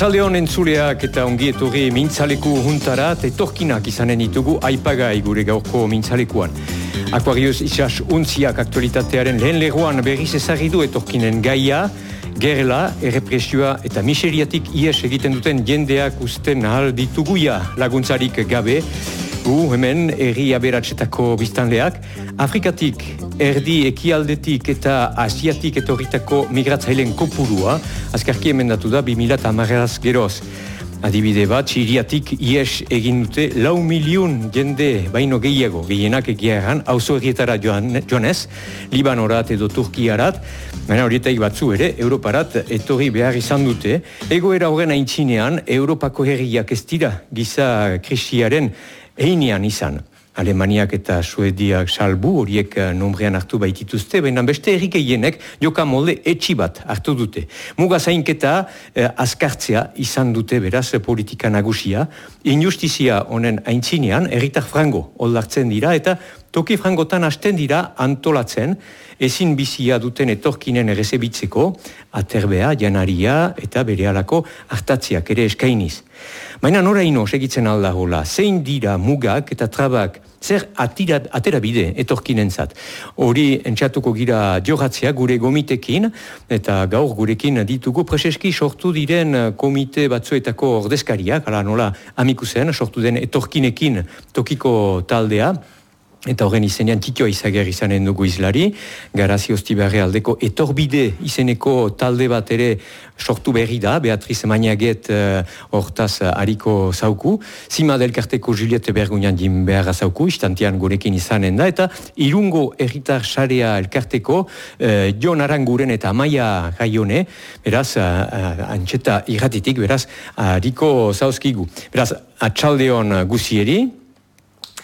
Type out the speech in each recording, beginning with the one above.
Atxalde honen zuleak eta ongi etorri mintzaleku juntarat etorkinak izanen ditugu aipagai gure gaurko mintzalekuan. Aquarius isas untziak aktualitatearen lehen lehuan berriz ezagidu etorkinen gaia, gerela, errepresioa eta miseriatik ies egiten duten jendeak usten ahal dituguia laguntzarik gabe, Gu hemen erri aberatsetako biztanleak, Afrikatik, erdi ekialdetik eta asiatik etorritako migratzailen kopurua, azkarki emendatu da 2000 geroz. Adibide bat, Siriatik ies egin dute lau miliun jende baino gehiago, gehienak egiaran, hauzo egietara joan, joanez, Libanorat edo Turkiarat, baina horietaik batzu ere, Europarat etorri behar izan dute, egoera horren aintzinean, Europako herriak ez dira, giza krisiaren einean izan. Alemaniak eta Suediak salbu horiek eh, nombrean hartu baitituzte, baina beste errik eienek joka molde etxi bat hartu dute. Muga zainketa eh, azkartzea izan dute beraz politika nagusia, injustizia honen aintzinean erritar frango oldartzen dira eta toki frangotan hasten dira antolatzen ezin bizia duten etorkinen errezebitzeko, aterbea, janaria eta bere alako hartatziak ere eskainiz. Baina nora ino segitzen aldagola, zein dira mugak eta trabak, zer atira, atera bide etorkinen zat. Hori entxatuko gira johatzea gure gomitekin, eta gaur gurekin ditugu preseski sortu diren komite batzuetako ordezkariak, ala nola amikusen, sortu den etorkinekin tokiko taldea, Eta horren izenean titioa izager izanen dugu izlari, garazi hostibarre aldeko etorbide izeneko talde bat ere sortu berri da, Beatriz Mainaget uh, hortaz uh, hariko zauku, Zima delkarteko Juliette Bergunian din beharra zauku, istantian gurekin izanen da, eta irungo erritar sarea elkarteko uh, Jon Aranguren eta Maia Gaione, beraz, uh, antxeta irratitik, beraz, hariko zauzkigu. Beraz, atxaldeon guzieri,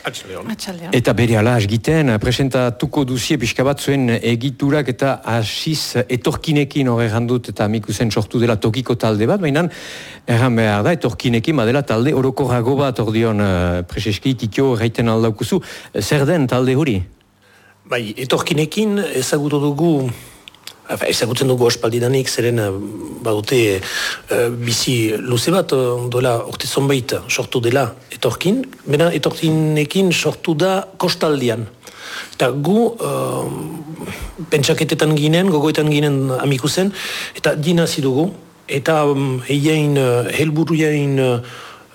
Atxaldeon. Eta bere ala asgiten, presentatuko duzie pixka bat zuen egiturak eta asiz etorkinekin hori dut eta amikusen sortu dela tokiko talde bat, baina erran behar da, etorkinekin badela talde orokorrago bat ordion uh, preseski titio gaiten aldaukuzu. Zer den talde hori? Bai, etorkinekin ezagutu dugu ezagutzen dugu ospaldidanik, zeren eh, badute uh, bizi luze bat, uh, dola orte zonbait sortu dela etorkin, bena etorkinekin sortu da kostaldian. Eta gu uh, pentsaketetan ginen, gogoetan ginen amikuzen, eta dina dugu, eta um, eien, uh, helburuien uh,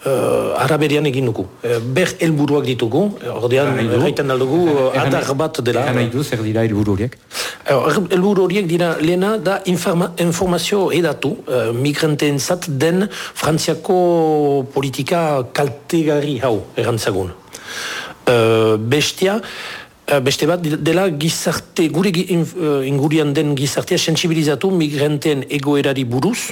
uh, araberian egin dugu. Uh, ber helburuak ditugu, ordean gaiten aldugu adar bat dela. Gana idu, zer dira helburu horiek? Helburu horiek dira lehena da informa, informazio edatu uh, migranteen zat den frantziako politika kaltegarri hau erantzagun. Uh, bestia, Beste bat, dela gizarte, gure ingurian den gizartea sensibilizatu migranteen egoerari buruz,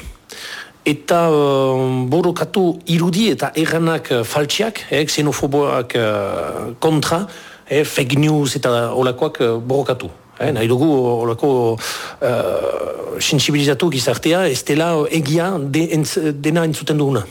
eta uh, borokatu irudi eta erranak uh, faltsiak, eh, xenofoboak uh, kontra, eh, fake news eta olakoak uh, borokatu. Eh, nahi dugu olako uh, sensibilizatu gizartea, ez dela egia de, entz, dena entzuten duguna.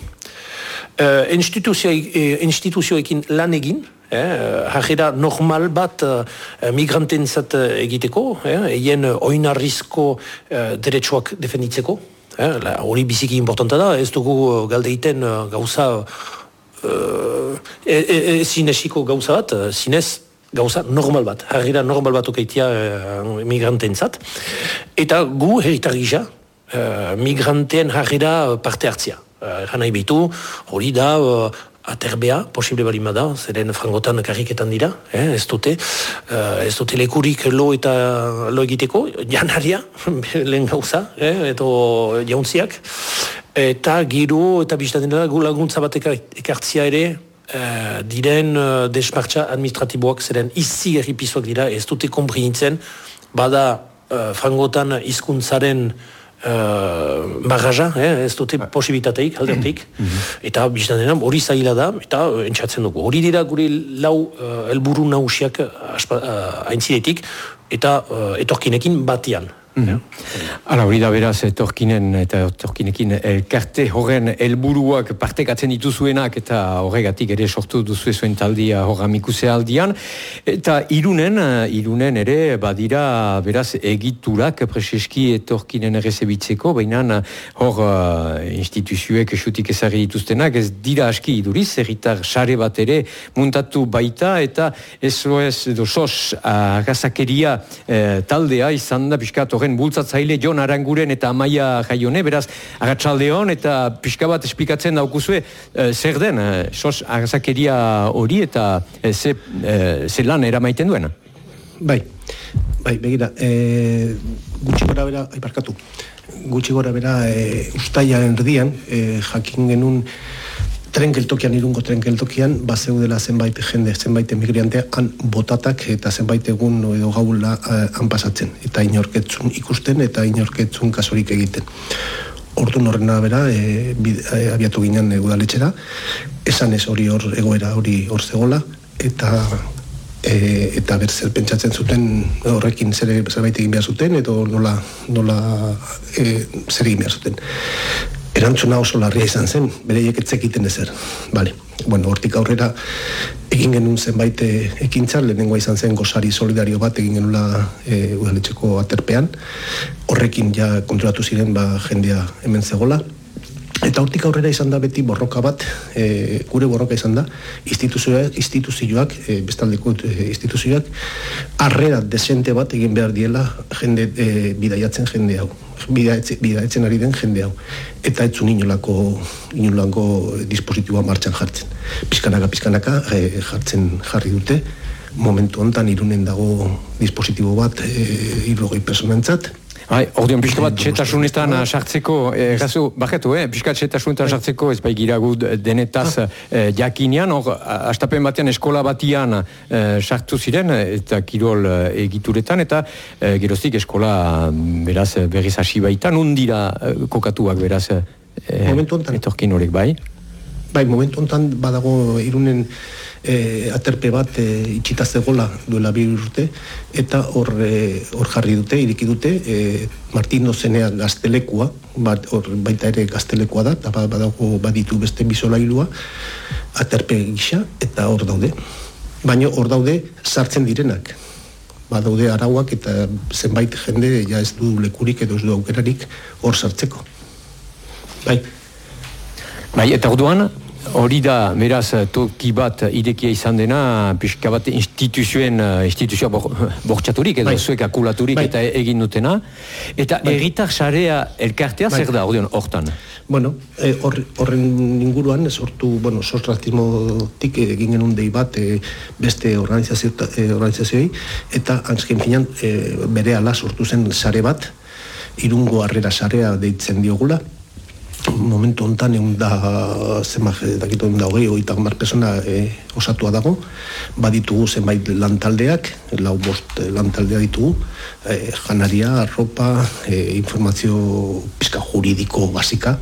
Uh, instituzioekin lan egin, eh, normal bat uh, migrantentzat egiteko, eh, eien oinarrizko uh, deretsuak defenditzeko, hori eh, biziki importanta da, ez dugu uh, galdeiten uh, gauza uh, e, e, e, zinesiko gauza bat, zinez gauza normal bat, harrira normal bat okaitia uh, migranteen zat. Eta gu herritarrija uh, migranteen harrira parte hartzia. Uh, nahi bitu, hori da, uh, aterbea, posible bali da, zeren frangotan karriketan dira, eh, ez dute, uh, ez dute lekurik lo eta lo egiteko, janaria, lehen gauza, eh, eto jauntziak, eta giro eta biztaten dira, gu laguntza bat ekartzia ere, uh, diren uh, desmartza administratiboak, zeren izi erripizuak dira, ez dute komprinitzen, bada uh, frangotan hizkuntzaren uh, bagaja, eh, ez dute ba. posibilitateik, aldertik, mhm. eta biztan dena, hori zaila da, eta uh, entxatzen dugu. Hori dira gure lau uh, elburu nausiak uh, aintzidetik, eta uh, etorkinekin batian. Mm Hala, hori da beraz, etorkinen eta etorkinekin elkarte horren helburuak partekatzen dituzuenak eta horregatik ere sortu duzu zuen taldia horra mikuse aldian. Eta irunen, irunen ere badira beraz egiturak preseski etorkinen errezebitzeko, baina hor uh, instituzioek esutik ezari dituztenak, ez dira aski iduriz, erritar sare bat ere muntatu baita eta ez edo sos agazakeria eh, taldea izan da piskat horren bultzatzaile Jon Aranguren eta Amaia Jaione, beraz, agatsaldeon eta pixka bat esplikatzen daukuzue, e, zer den, e, sos agazakeria hori eta e, ze, e, lan eramaiten duena? Bai, bai, begira, e, gutxi gora bera, aiparkatu, gutxi gora bera, e, ustaia erdian, e, jakin genuen, tren geltokian, irungo tren geltokian, bazeu dela zenbait jende, zenbait emigriantea, han botatak eta zenbait egun edo gaula uh, han pasatzen. Eta inorketzun ikusten eta inorketzun kasorik egiten. Ordu norrena bera, e, e, abiatu ginen e, udaletxera, esan ez hori hor egoera hori hor zegola, eta e, eta ber zer pentsatzen zuten horrekin zer zerbait egin behar zuten edo nola, nola e, zer egin behar zuten erantzuna oso larria izan zen, bereiek etzekiten ezer. Bale. Bueno, hortik aurrera egin genuen zenbait eh, ekintza, lehenengoa izan zen gozari solidario bat egin genula e, udaletxeko aterpean. Horrekin ja kontrolatu ziren ba, jendea hemen zegola. Eta hortik aurrera izan da beti borroka bat, e, gure borroka izan da, instituzioak, instituzioak e, bestaldeko e, instituzioak, arrera desente bat egin behar diela jende e, bidaiatzen jende hau, bidaiatzen ari den jende hau. Eta ez zun inolako, inolako dispositiboa martxan jartzen. Piskanaka, piskanaka e, jartzen jarri dute, momentu hontan irunen dago dispositibo bat e, irrogei personentzat, Bai, ordeon pixka bat txetasunetan sartzeko, eh, gazu, bajetu, eh, pixka txetasunetan sartzeko, ez bai giragu denetaz ah. eh, jakinean, hor, astapen batean eskola batian eh, sartu ziren, eta kirol eh, egituretan, eta eh, geroztik eskola beraz berriz hasi baitan, undira eh, kokatuak beraz eh, etorkin horrek, bai? Bai, momentu ontan badago irunen e, aterpe bat e, itxita zegola duela bi urte eta hor e, hor jarri dute iriki dute e, Martino Zenea gaztelekua bat hor baita ere gaztelekua da eta badago baditu beste bizolailua aterpe gisa eta hor daude. Baino hor daude sartzen direnak. Badaude arauak eta zenbait jende ja ez du lekurik edo ez du aukerarik hor sartzeko. Bai Bai, eta orduan, Hori da, beraz, toki bat idekia izan dena, pixka bat instituzioen, eh, instituzioa bortxaturik, edo bai. zuek akulaturik bai. eta egin dutena. Eta bai. erritar sarea elkartea bai. zer da, ordeon, hortan? Bueno, eh, horren inguruan, sortu, bueno, sostratimotik egin genuen dei bat e, beste organizazio, e, organizazioi, eta hansken finan e, bere ala sortu zen sare bat, irungo harrera sarea deitzen diogula, momentu hontan egun da zema dakitu egun da hogei oita gambar persona e, osatua dago. Baditugu zenbait lantaldeak lau bost lantaldea ditugu. E, janaria, arropa e, informazio pizka juridiko basika.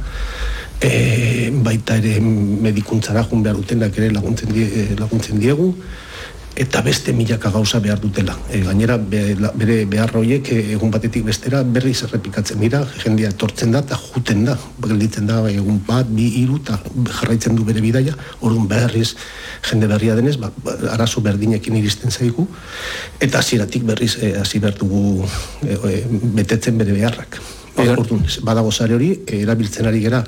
E, baita ere medikuntzara jun behar dutenak ere laguntzen, die, laguntzen diegu eta beste milaka gauza behar dutela. E, gainera, bere behar horiek e, egun batetik bestera berri zerrepikatzen dira, jendia etortzen da eta juten da, gelditzen da egun bat, bi, iru, eta jarraitzen du bere bidaia, orduan berriz jende berria denez, ba, ba arazo berdinekin iristen zaigu, eta hasieratik berriz e, hasi behar dugu e, e, betetzen bere beharrak. Orduan, badago zare hori, erabiltzen ari gera,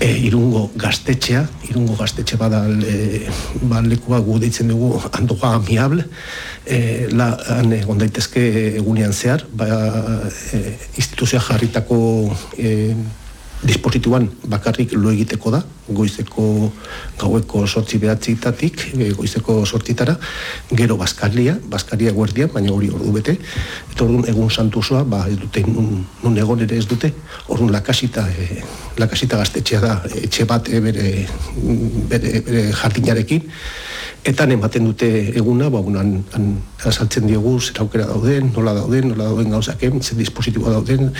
e, irungo gaztetxea, irungo gaztetxe bada e, ba, lekua gu deitzen dugu antoga amiable, e, la, han egon daitezke egunean zehar, ba, e, instituzioa jarritako e, dispositiboan bakarrik lo egiteko da, goizeko gaueko sortzi behatzitatik, e, goizeko sortzitara, gero baskaria, baskaria guardia, baina hori ordu bete, eta orduan egun santuzoa, ba, ez dute, nun, nun egon ere ez dute, orduan lakasita, e, lakasita gaztetxea da, etxe bat e, bere, bere, bere jardinarekin, Eta ematen dute eguna, ba, unan, an, asaltzen diegu zer aukera dauden, nola dauden, nola dauden gauzak zer dispositiboa dauden,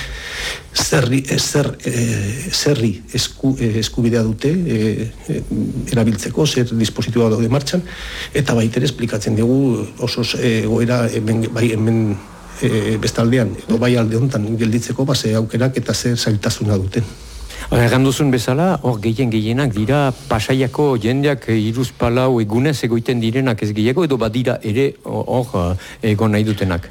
zerri, eh, zer, e, zerri esku, e, eskubidea dute e, erabiltzeko, zer dispositiboa daude martxan, eta baitere esplikatzen diegu oso egoera hemen, bai hemen e, bestaldean, edo bai alde honetan gelditzeko, ba, ze aukerak eta zer zailtasuna duten. Erran duzun bezala, hor gehien gehienak dira pasaiako jendeak iruz palau egunez egoiten direnak ez gehiago, edo badira ere hor egon nahi dutenak.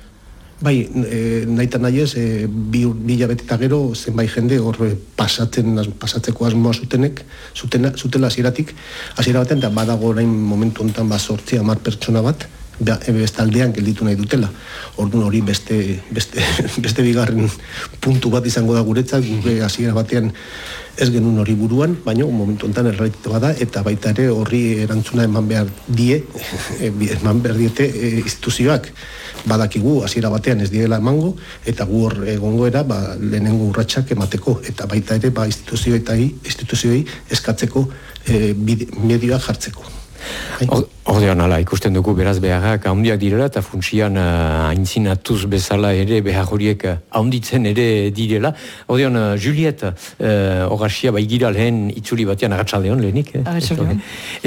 Bai, e, nahi eta nahi ez, e, bi, bi eta gero zenbait jende hor pasatzen, pasatzeko asmoa zutenek, zutena, zutela hasieratik, hasiera batean, da badago orain momentu honetan ba sortzi amar pertsona bat, bestaldean gelditu nahi dutela. Orduan hori beste, beste, beste bigarren puntu bat izango da guretzat, gure hasiera batean ez genuen hori buruan, baina momentu enten errealitate bada, eta baita ere horri erantzuna eman behar die, eman behar diete e, instituzioak badakigu hasiera batean ez diela emango, eta gu hor egongo era ba, lehenengo urratsak emateko, eta baita ere ba, instituzioei eskatzeko e, medioak jartzeko. Ordean, ala, ikusten dugu beraz beharrak handiak direla eta funtsian uh, aintzinatuz bezala ere behar horiek uh, handitzen ere direla. Ordean, uh, Juliet, uh, bai gira lehen itzuli batean agatsaldeon lehenik. Eh?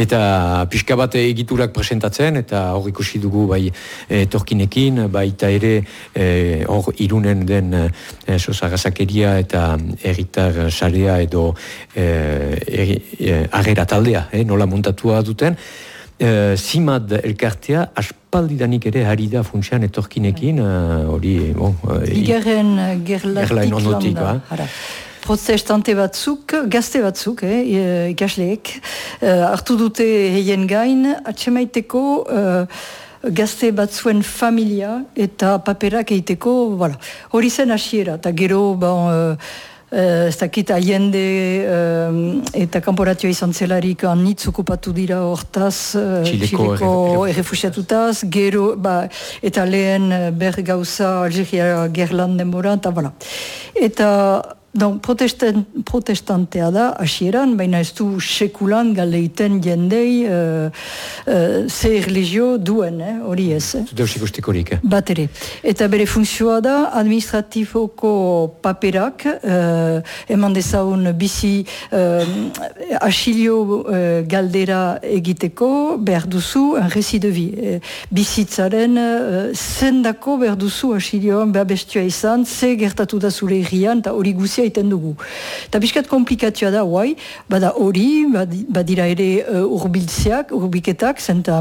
Eta pixka bat egiturak presentatzen eta hor ikusi dugu bai etorkinekin, bai eta ere hor uh, irunen den uh, sosagazakeria eta erritar sarea edo uh, arrera taldea, eh? nola montatua duten. Uh, Simad elkartea aspaldidanik ere hari da funtsian etorkinekin uh, hori uh, bon, uh, Igerren gerlatik landa. protestante batzuk, gazte batzuk, eh, ikasleek, uh, hartu dute heien gain, atxemaiteko gazte batzuen familia eta paperak eiteko, voilà. hori zen hasiera, eta gero, bon, Uh, ez dakit aiende uh, eta kanporatioa izan zelarik anitz okupatu dira hortaz uh, Txileko errefusiatutaz gero, ba, eta lehen ber gauza Algeria gerlan denbora eta voilà. eta Don, protestan, protestantea da, asieran, baina ez du sekulan galeiten jendei uh, uh, ze religio duen, eh, hori ez. Eh? Deus ikustik horik, eh? Bat ere. Eta bere funtzioa da, administratifoko paperak, uh, eman dezaun bizi uh, asilio uh, galdera egiteko, behar duzu, un resi de vi. Uh, bizitzaren, uh, zendako behar duzu asilioan, behar bestua izan, ze gertatu da zure irrian, eta hori guzia egiten dugu. Eta biskat komplikatioa da, guai, bada hori, badira ere uh, urbiltzeak, urbiketak, zenta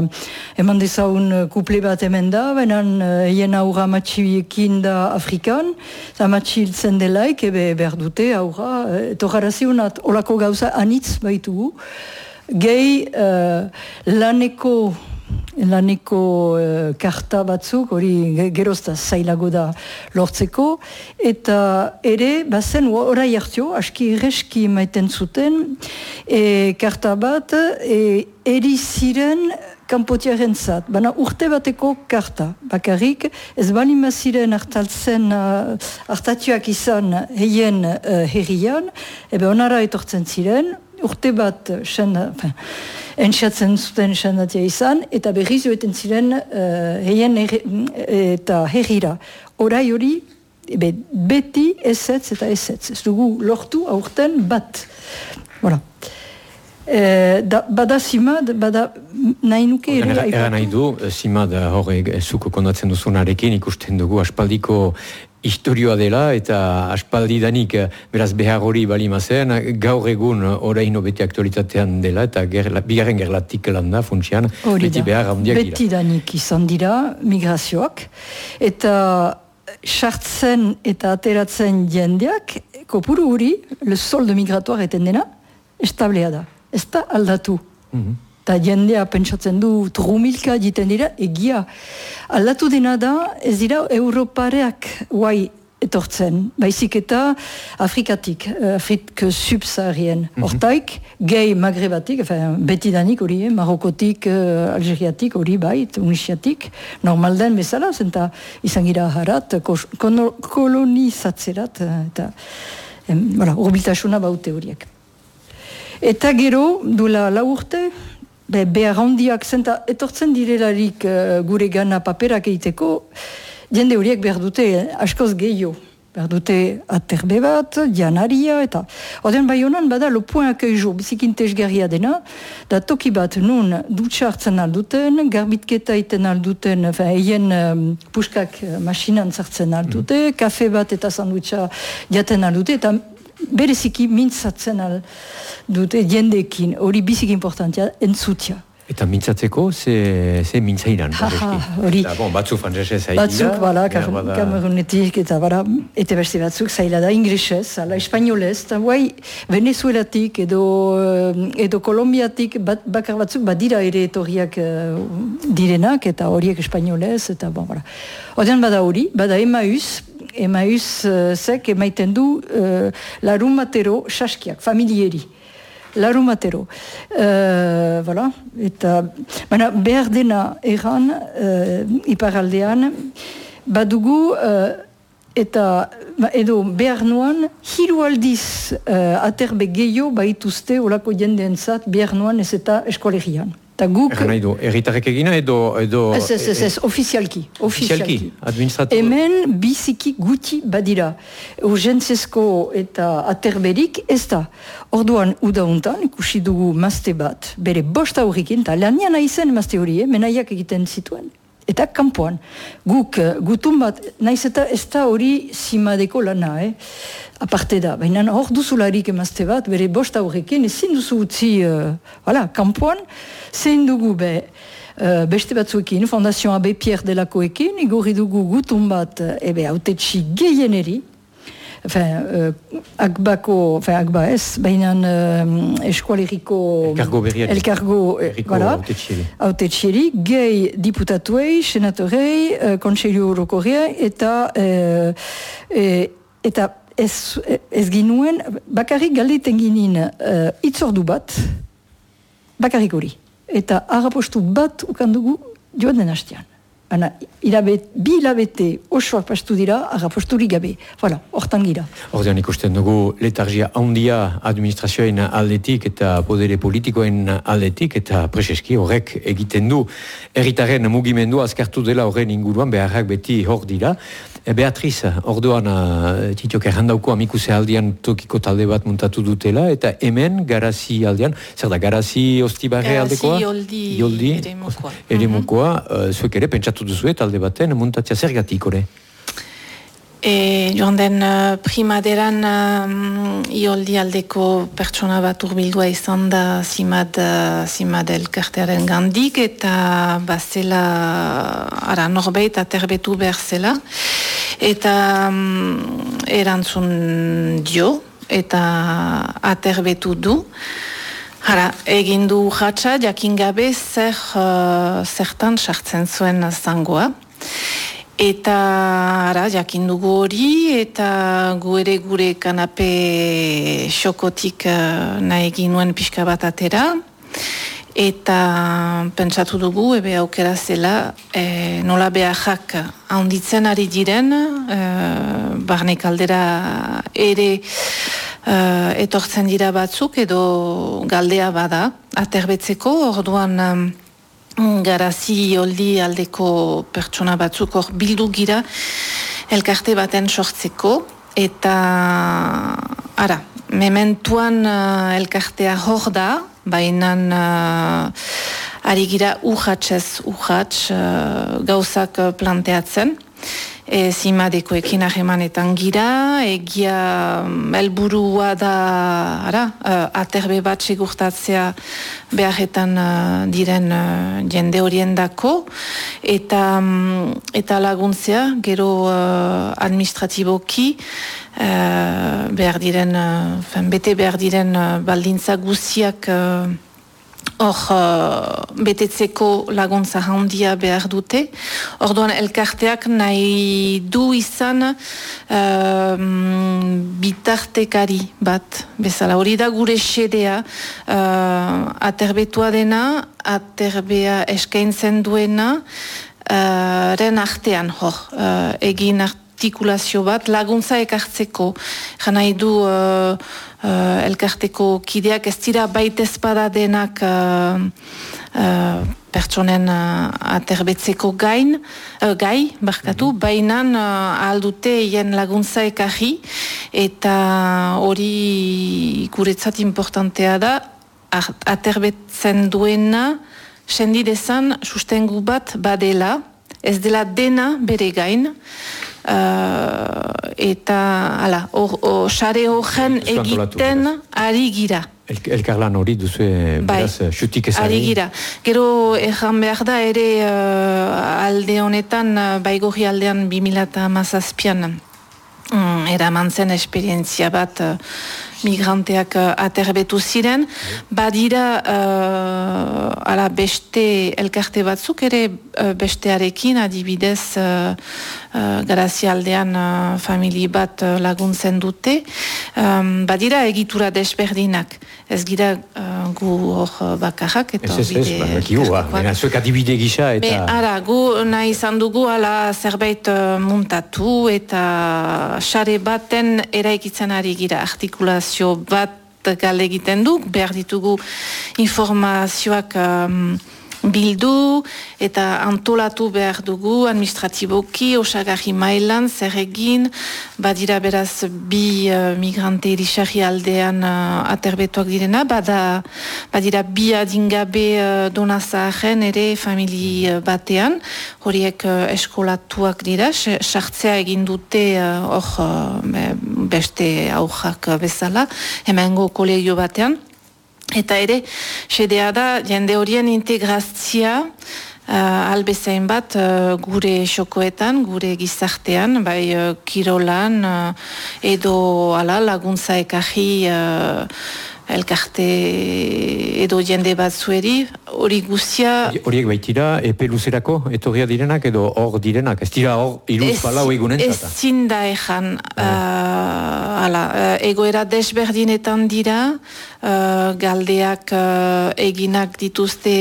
eman dezaun uh, kuple bat hemen da, benan uh, hien aurra matxiekin da Afrikan, eta matxiltzen delaik, ebe behar dute aurra, eto garazionat, olako gauza anitz baitugu, gehi uh, laneko laneko uh, karta batzuk, hori gerozta zailago da lortzeko, eta ere, bazen, orai hartio, aski irreski maiten zuten, e, karta bat, e, eri ziren kanpotiaren zat, baina urte bateko karta, bakarrik, ez bali maziren hartaltzen, uh, hartatuak izan heien uh, herrian, ebe onara etortzen ziren, urte bat, sen, entxatzen zuten esandatia izan, eta berriz joeten ziren uh, heien eta herrira. Horai hori, be, beti ezetz eta ezetz. Ez dugu lortu aurten bat. Voilà. E, da, bada simad, bada nahi nuke ere. Era nahi du, simad hori zuko kondatzen duzunarekin ikusten dugu aspaldiko historioa dela eta aspaldi danik eh, beraz behar hori bali mazen, gaur egun oraino beti aktualitatean dela eta gerla, bigarren gerlatik landa funtsian, beti behar handiak dira. Beti danik izan dira migrazioak eta sartzen eta ateratzen jendeak kopuru hori, le solde migratoar eten dena, establea da. Ez da aldatu. Mm eta jendea pentsatzen du trumilka egiten dira, egia. Aldatu dena da, ez dira Europareak guai etortzen, baizik eta Afrikatik, Afrik subsaharien. Mm Hortaik, gehi magrebatik, betidanik hori, eh, Marokotik, uh, Algeriatik hori bai, Tunisiatik, normal den bezala, zenta izan gira harat, kolonizatzerat, eta voilà, urbiltasuna baute horiek. Eta gero, duela lau urte, be, behar handiak zenta etortzen direlarik uh, gure gana paperak egiteko, jende horiek behar dute eh, askoz gehiago. behar dute aterbe bat, janaria, eta oden bai honan bada lopoen akaizo bizikintezgarria dena, da toki bat nun dutxa hartzen alduten, garbitketa iten alduten, eien um, puskak uh, masinan zartzen aldute, mm. kafe bat eta sandwicha jaten aldute, eta bereziki mintzatzen aldute jendekin, hori bizik importantia, entzutia. Eta mintzatzeko, ze, ze mintzainan? Hori. Bon, batzuk frantzesez zaila. Batzuk, bala, kamerunetik, eta bara, eta beste batzuk zaila da, ingresez, ala, espainolez, eta guai, venezuelatik edo, eh, edo kolombiatik, bat, bakar batzuk, badira ere etorriak uh, direnak, eta horiek espainolez, eta bon, bara. Odean bada hori, bada emaus, emaus zek emaiten du uh, larumatero saskiak, familieri larumatero. Uh, voilà. Eta, baina behar dena erran, uh, iparaldean, badugu, uh, eta ba, edo behar nuan, hiru aldiz uh, aterbe gehiago baituzte olako jendeen zat behar nuan ez eta eskolegian. Ta guk... Egan nahi du, erritarek egina edo... edo ez, ez, ez, ez, ofizialki. Ofizialki, administratu... Hemen biziki guti badira. Urgentzesko eta aterberik ez da. Orduan, udauntan, ikusi dugu mazte bat, bere bosta horrekin, eta lanian aizen mazte hori, eh, menaiak egiten zituen. Eta kanpoan, guk, gutun bat, naiz eta ez da hori simadeko lana, eh? aparte da. Baina hor duzularik emazte bat, bere bosta horrekin, ezin duzu utzi, uh, voilà, kampuan, zein dugu be, uh, beste batzuekin, Fondazioa AB Pierre delakoekin, igorri dugu gutun bat, ebe, autetxi gehieneri, enfin, uh, akbako, enfin, akba ez, baina uh, eskualeriko... Elkargo berriak. Elkargo, voilà, autetxieri, gehi diputatuei, senatorei, uh, kontseilu orokorria, eta... Uh, eta ez, ez ginuen, bakarrik galdeiten ginen uh, itzordu bat, bakarrik hori. Eta harrapostu bat ukandugu joan den hastean. Ana, ilabet, bi hilabete osoak pastu dira, harraposturik gabe. Voilà, hortan gira. Ordean ikusten dugu letargia handia administrazioen aldetik eta podere politikoen aldetik eta preseski horrek egiten du erritaren mugimendu azkartu dela horren inguruan beharrak beti hor dira. E, Beatriz, orduan, uh, titiok errandauko amikuse aldian tokiko talde bat muntatu dutela, eta hemen garazi aldian, zer da, garazi ostibarre aldekoa? Garazi joldi, ere mukoa. Ere mukoa, uh, zuek ere pentsatu duzu talde baten muntatzea zer ore? E, joan den uh, primaderan um, ioldi aldeko pertsona bat urbildua izan da zimad, uh, zimad elkartearen gandik eta bazela ara norbeit aterbetu behar zela eta um, erantzun dio eta aterbetu du Hara, egin du jatsa, jakin gabe zer, uh, zertan sartzen zuen zangoa. Eta ara, jakin dugu hori, eta gu ere gure kanape xokotik uh, nahi ginuen pixka bat atera. Eta pentsatu dugu, ebe aukera zela, e, nola behajak handitzen ari diren, e, barne kaldera ere e, etortzen dira batzuk, edo galdea bada, aterbetzeko, orduan... Mm, garazi oldi aldeko pertsona batzuk hor bildu gira elkarte baten sortzeko. Eta ara, mementuan uh, elkartea hor da baina uh, ari gira uhatzez uhatz uh, gauzak planteatzen e, zimadekoekin ahemanetan gira, egia mm, elburua da ara, uh, aterbe bat segurtatzea beharretan uh, diren uh, jende horiendako, eta, um, eta laguntzea, gero administratiboki, uh, behar diren, uh, bete behar diren baldintza guziak hor uh, betetzeko laguntza handia behar dute. Orduan elkarteak nahi du izan uh, bitartekari bat. Bezala hori da gure xedea uh, aterbetua dena, aterbea eskaintzen duena, uh, ren artean hor, uh, egin artikulazio bat laguntza ekartzeko. Jana du... Uh, uh, elkarteko kideak ez dira baita espada denak uh, pertsonen uh, aterbetzeko gain, uh, gai, barkatu, mm -hmm. bainan uh, aldute hien laguntza ekarri, eta hori guretzat importantea da, aterbetzen duena, sendi dezan sustengu bat badela, ez dela dena bere gain, uh, eta, ala, or, sare horren egiten ari gira. El, elkarlan hori duzu bai, beraz, xutik ezari. Ari gira. Gero erran behar da ere uh, alde honetan, uh, baigorri aldean 2008an mm, eraman zen esperientzia bat uh, migranteak uh, aterbetu ziren. Badira uh, ala beste elkarte batzuk ere uh, bestearekin adibidez uh, uh, garazialdean uh, famili bat uh, laguntzen dute. Um, badira egitura desberdinak. Ez gira uh, gu hor bakarrak eta ez, ez, ez, ba, zuek adibide gisa eta... Be, ara, gu nahi izan dugu ala zerbait uh, muntatu eta xare baten eraikitzen ari gira artikulazio informazio bat gale egiten du, behar ditugu informazioak um, bildu eta antolatu behar dugu administratiboki, osagarri mailan, zer egin, badira beraz bi uh, migrante erisari aldean uh, aterbetuak direna, bada, badira bi adingabe uh, donazaren ere famili uh, batean, horiek uh, eskolatuak dira, sartzea egin dute uh, hor uh, beste aurrak bezala, hemengo kolegio batean, Eta ere, sedea da, jende horien integrazia uh, albezain bat uh, gure xokoetan, gure gizartean, bai uh, kirolan uh, edo ala, laguntza ekaji uh, elkarte edo jende bat zueri, hori guztia... Horiek baitira, epe luzerako, etorria direnak edo hor direnak, ez dira hor iruz pala egunen Ez zinda ezan, uh, ala, egoera desberdinetan dira, uh, galdeak uh, eginak dituzte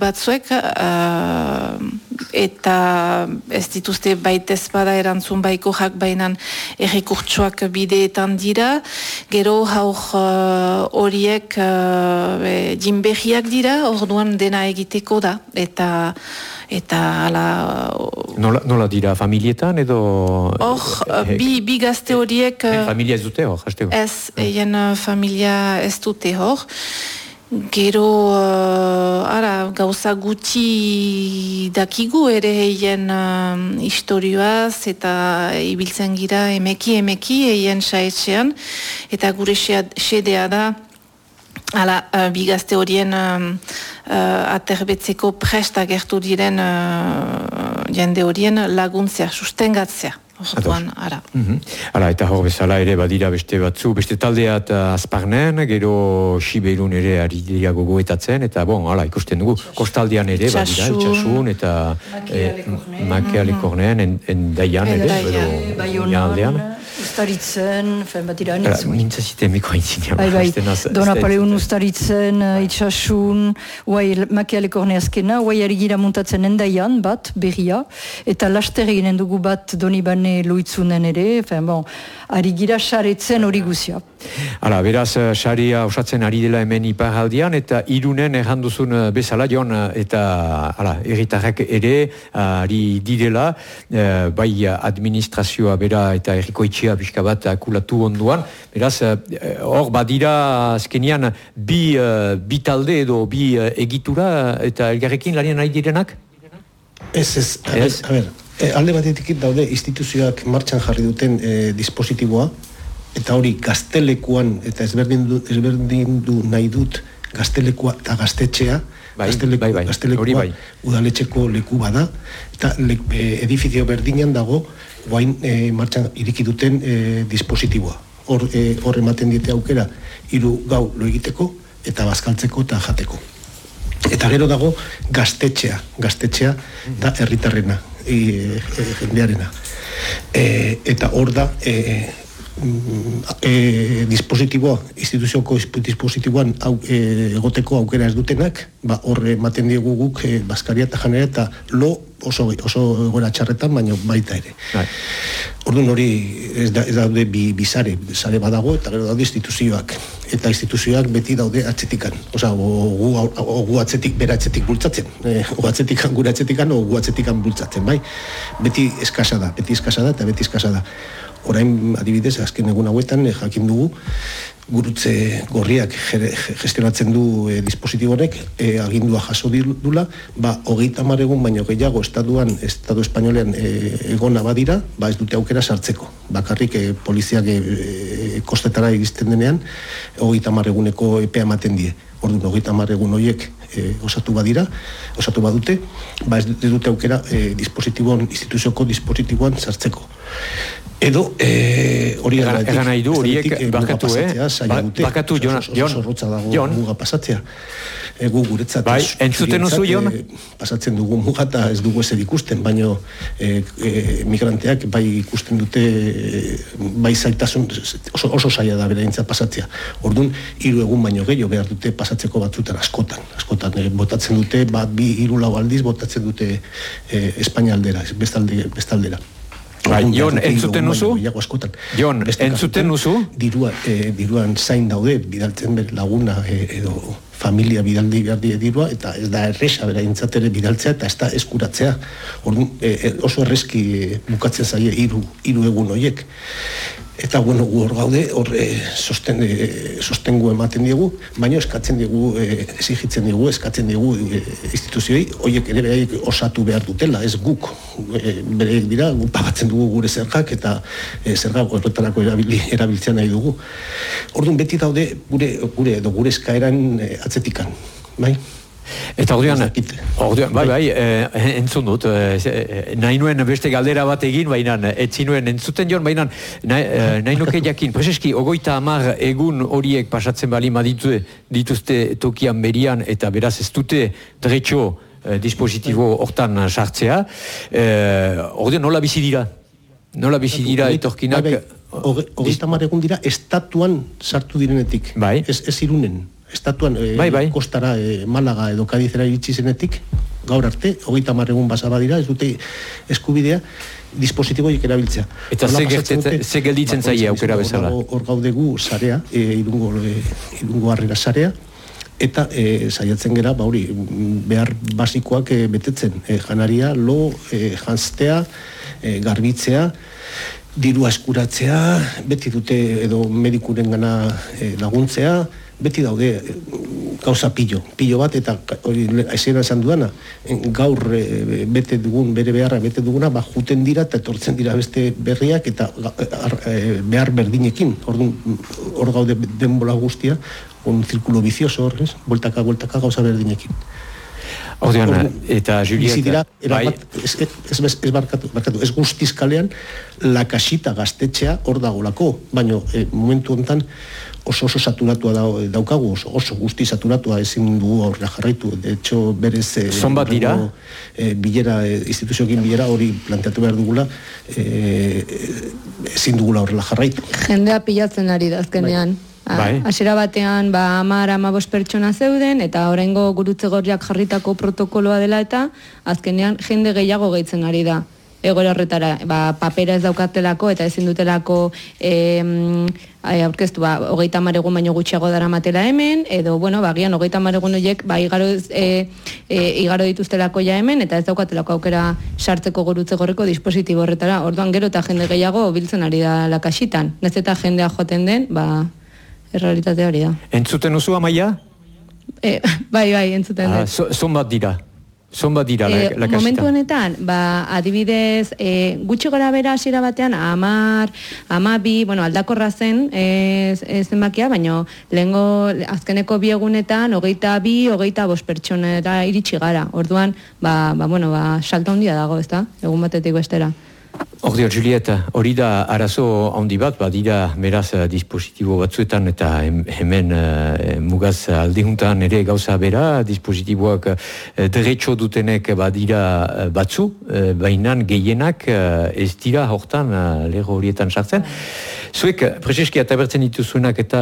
batzuek, uh, eta ez dituzte baitez bada erantzun baiko jak bainan errekurtsuak bideetan dira, gero haur horiek uh, jinbehiak dira, orduan dena egiteko da, eta eta ala... Nola, nola dira, familietan edo... Hor, bi, bi gazte horiek... Familia ez dute hor, hasteko? Ez, eien familia ez dute hor. Gero, uh, ara, gauza gutxi dakigu ere eien uh, historioaz eta ibiltzen gira emeki emeki eien saetxean eta gure xedea da ala, uh, bigazte horien uh, uh, aterbetzeko presta gertu diren uh, jende horien laguntzea, sustengatzea. Orduan, ara. Mm eta hor bezala ere badira beste batzu, beste taldeat azparnen, gero Sibeirun ere ari dira gogoetatzen, eta bon, ala, ikusten dugu, kostaldian ere badira, itxasun, eta makealekornean, en, en daian ere, edo, aldean. Ustaritzen, fen bat ira anitz. Mintza zite emiko haintzinean. Bai, bai, dona paleun ustaritzen, itxasun, guai makealeko azkena, guai ari gira muntatzen endaian bat, berria, eta laster eginen dugu bat doni bane loitzunen ere, fen bon, ari gira saretzen hori guzia. Hala, beraz, saria osatzen ari dela hemen iparaldian, eta irunen erranduzun bezala joan, eta, hala, erritarrak ere, ari direla, bai administrazioa bera eta errikoitxia dira pixka bat akulatu onduan. Beraz, eh, hor badira azkenian bi, bi talde edo bi egitura eta elgarrekin larian nahi direnak? Ez, ez, ez? a ber, e, alde batetik daude instituzioak martxan jarri duten e, dispositiboa, eta hori gaztelekuan, eta ezberdin du, ezberdin du nahi dut gaztelekua eta gaztetxea, bai, gazteleku, bai, bai. gaztelekua bai. udaletxeko leku bada, eta le, edifizio berdinan dago guain e, martxan iriki duten e, dispositiboa. Hor, e, hor ematen diete aukera, hiru gau lo egiteko, eta bazkaltzeko eta jateko. Eta gero dago gaztetxea, gaztetxea da herritarrena, e, e, jendearena. E, eta hor da, e, e, dispositiboa, instituzioko dispositiboan au, e, egoteko aukera ez dutenak, ba, horre ematen diegu guk e, Baskaria eta Janera eta lo oso, oso gora txarretan, baina baita ere. Bai. Orduan hori ez, da, ez daude bi, bizare, sare badago eta gero daude instituzioak. Eta instituzioak beti daude atzetikan. Osa, gu, gu atzetik, bera atzetik bultzatzen. E, o atzetikan, gure atzetikan, o gu atzetikan bultzatzen, bai? Beti eskasa da, beti eskasa da eta beti eskasa da. Orain, adibidez, azken egun hauetan, eh, jakin dugu, gurutze gorriak gestionatzen du e, dispositibo e, agindua jaso dula, ba, hogeita egun baino gehiago estatuan, estatu espainolean e, egona badira, ba ez dute aukera sartzeko. Bakarrik e, poliziak e, kostetara iristen denean, hogeita eguneko epea ematen die. Orduan, hogeita egun horiek e, osatu badira, osatu badute, ba ez dute aukera e, dispositibon, instituzioko dispositiboan sartzeko. Edo, e, hori Egan- garatik, egan nahi du, horiek, muga eh? pasatzea Ba- Oso- Jon- oso- Jon. oso dago Jon. muga pasatzea. E, gu guretzat. Bai, entzuten zurientzat, Jon? pasatzen dugu muga eta ez dugu ezer ikusten, baino e, e, migranteak bai ikusten dute bai zaitasun oso, oso zaila da beraintza pasatzea. Orduan, hiru egun baino gehiago behar dute pasatzeko batzutan askotan. Askotan e, botatzen dute, bat bi hiru lau aldiz botatzen dute e, Espainia aldera, ez bestalde, bestaldera. Bai, Jon, entzuten duzu? Jon, entzuten duzu? dirua, e, diruan zain daude, bidaltzen ber laguna e, edo familia bidaldi behar die dirua, eta ez da erresa bera ere bidaltzea, eta ez da eskuratzea. Orduan, e, oso errezki e, bukatzen zaie hiru hiru egun horiek. Eta, bueno, gu hor gaude, hor e, sosten, e, sostengu ematen diegu, baina eskatzen diegu, e, exigitzen diegu, eskatzen diegu e, instituzioi, horiek ere beraiek osatu behar dutela, ez guk, e, beraiek dira, gu pagatzen dugu gure zergak, eta e, zergak horretarako erabili, erabiltzea nahi dugu. Orduan beti daude gure, gure edo gure eskaeran e, atzetikan, bai? Eta orduan, orduan, bai, bai, eh, entzun dut, eh, nahi nuen beste galdera bat egin, baina etzi nuen entzuten joan, baina nahi, nahi nuke jakin, preseski, ogoita amar egun horiek pasatzen bali dituzte, dituzte tokian berian, eta beraz ez dute dretxo eh, dispositibo hortan sartzea, eh, orduan nola bizi dira? Nola bizi dira Hogeita- etorkinak? bai, bai, hoge- Hogeita dira estatuan sartu direnetik. Bai. Ez, ez irunen. Estatuan e, Bai, bai. kostara e, Malaga edo Kadizera iritsi zenetik, gaur arte, hogeita hamar egun basa badira, ez dute eskubidea, dispositiboiek erabiltzea. Eta ze gelditzen Ba, zaie aukera bezala? Hor gaudegu sarea, e, irungo, e, irungo harrera sarea, eta e, saiatzen gera, ba hori, behar basikoak e, betetzen, e, janaria, lo, e, janztea, e, garbitzea, dirua eskuratzea, beti dute edo medikuren gana e, laguntzea, beti daude gauza pillo, pillo bat eta hori aizera esan dudana, gaur e, bete dugun, bere beharra bete duguna, ba juten dira eta etortzen dira beste berriak eta ga- ar- e, behar berdinekin, orduan hor gaude denbola guztia, un zirkulo vicioso hor, ez? Bueltaka, bueltaka gauza berdinekin. Orduan, eta bizi Julieta, dira, bai, erabat, ez, ez, ez, ez, barkatu, barkatu, ez guztiz kalean, lakasita gaztetxea hor dagolako, baino e, momentu honetan oso oso saturatua da, daukagu, oso, oso guzti saturatua ezin dugu horra jarraitu, de hecho berez e, Zonbat dira? e, bilera, e, instituzioekin bilera hori planteatu behar dugula, e, ezin dugula horrela jarraitu. Jendea pilatzen ari da azkenean. A- Bai. Hasiera batean ba hamar hamabos pertsona zeuden eta oraingo gurutze gorriak jarritako protokoloa dela eta azkenean jende gehiago gehitzen ari da. Egoera horretara, ba, papera ez daukatelako eta ezin dutelako em, aurkeztu, ba, hogeita hamar egun baino gutxiago daramatela hemen, edo, bueno, ba, gian, hogeita hamar egun horiek, ba, igaro, e, e, igaro dituztelako ja hemen, eta ez daukatelako aukera sartzeko gurutze gorreko dispositibo horretara. Orduan gero eta jende gehiago biltzen ari da lakasitan. Nez eta jendea joten den, ba, errealitatea hori da. entzuten duzu amaia? E, bai, bai, entzuten Ah, dut. zo- Zonbat dira? Zonbat dira la, Eh, la momentu kasita? honetan, ba, adibidez, e, gutxi gora bera hasiera batean, amar, amabi, bueno, aldakorra zen e, e, zenbakia, baina lehengo azkeneko bi egunetan, hogeita bi, hogeita bost pertsonera iritsi gara. Orduan, ba, ba, bueno, ba, salta handia dago, ezta? Egun batetik bestera. Ordio, Julieta, hori da arazo handi bat, badira meraz uh, dispositibo batzuetan eta hemen uh, mugaz aldihuntan ere gauza bera, dispositiboak uh, dutenek badira batzu, uh, bainan gehienak uh, ez dira hortan uh, lego horietan sartzen. Zuek, prezeski eta bertzen dituzuenak eta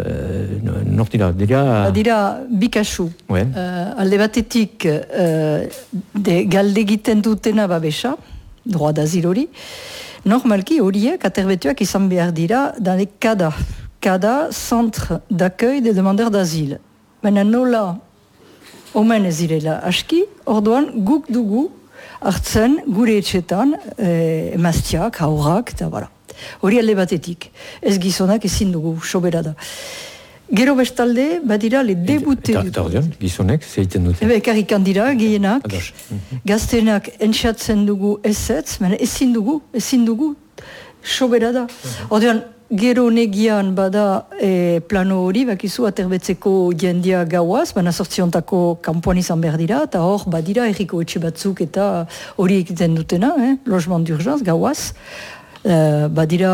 uh, nort dira? Dira, dira bikasu. Uh, alde batetik uh, de galde egiten dutena babesa, droit d'asile hori, normalki horiek aterbetuak izan dans les CADA, Centre d'accueil des demandeurs d'asile. Baina nola omen ez direla aski, orduan guk dugu hartzen gure etxetan haurrak, eta bara. Hori alde batetik, ez gizonak ezin. Gero bestalde, badira, le debute... Eta, eta ordean, gizonek, zeiten dute? Ebe, karrikan dira, gehienak, gaztenak entxatzen dugu ezetz, mena ezin dugu, ezin dugu, sobera da. Ordean, gero negian bada e, plano hori, bakizu, aterbetzeko jendia gauaz, baina sortziontako kampuan izan behar dira, eta hor, badira, erriko etxe batzuk eta hori egiten dutena, eh, lojman d'urgence, gauaz. Uh, badira,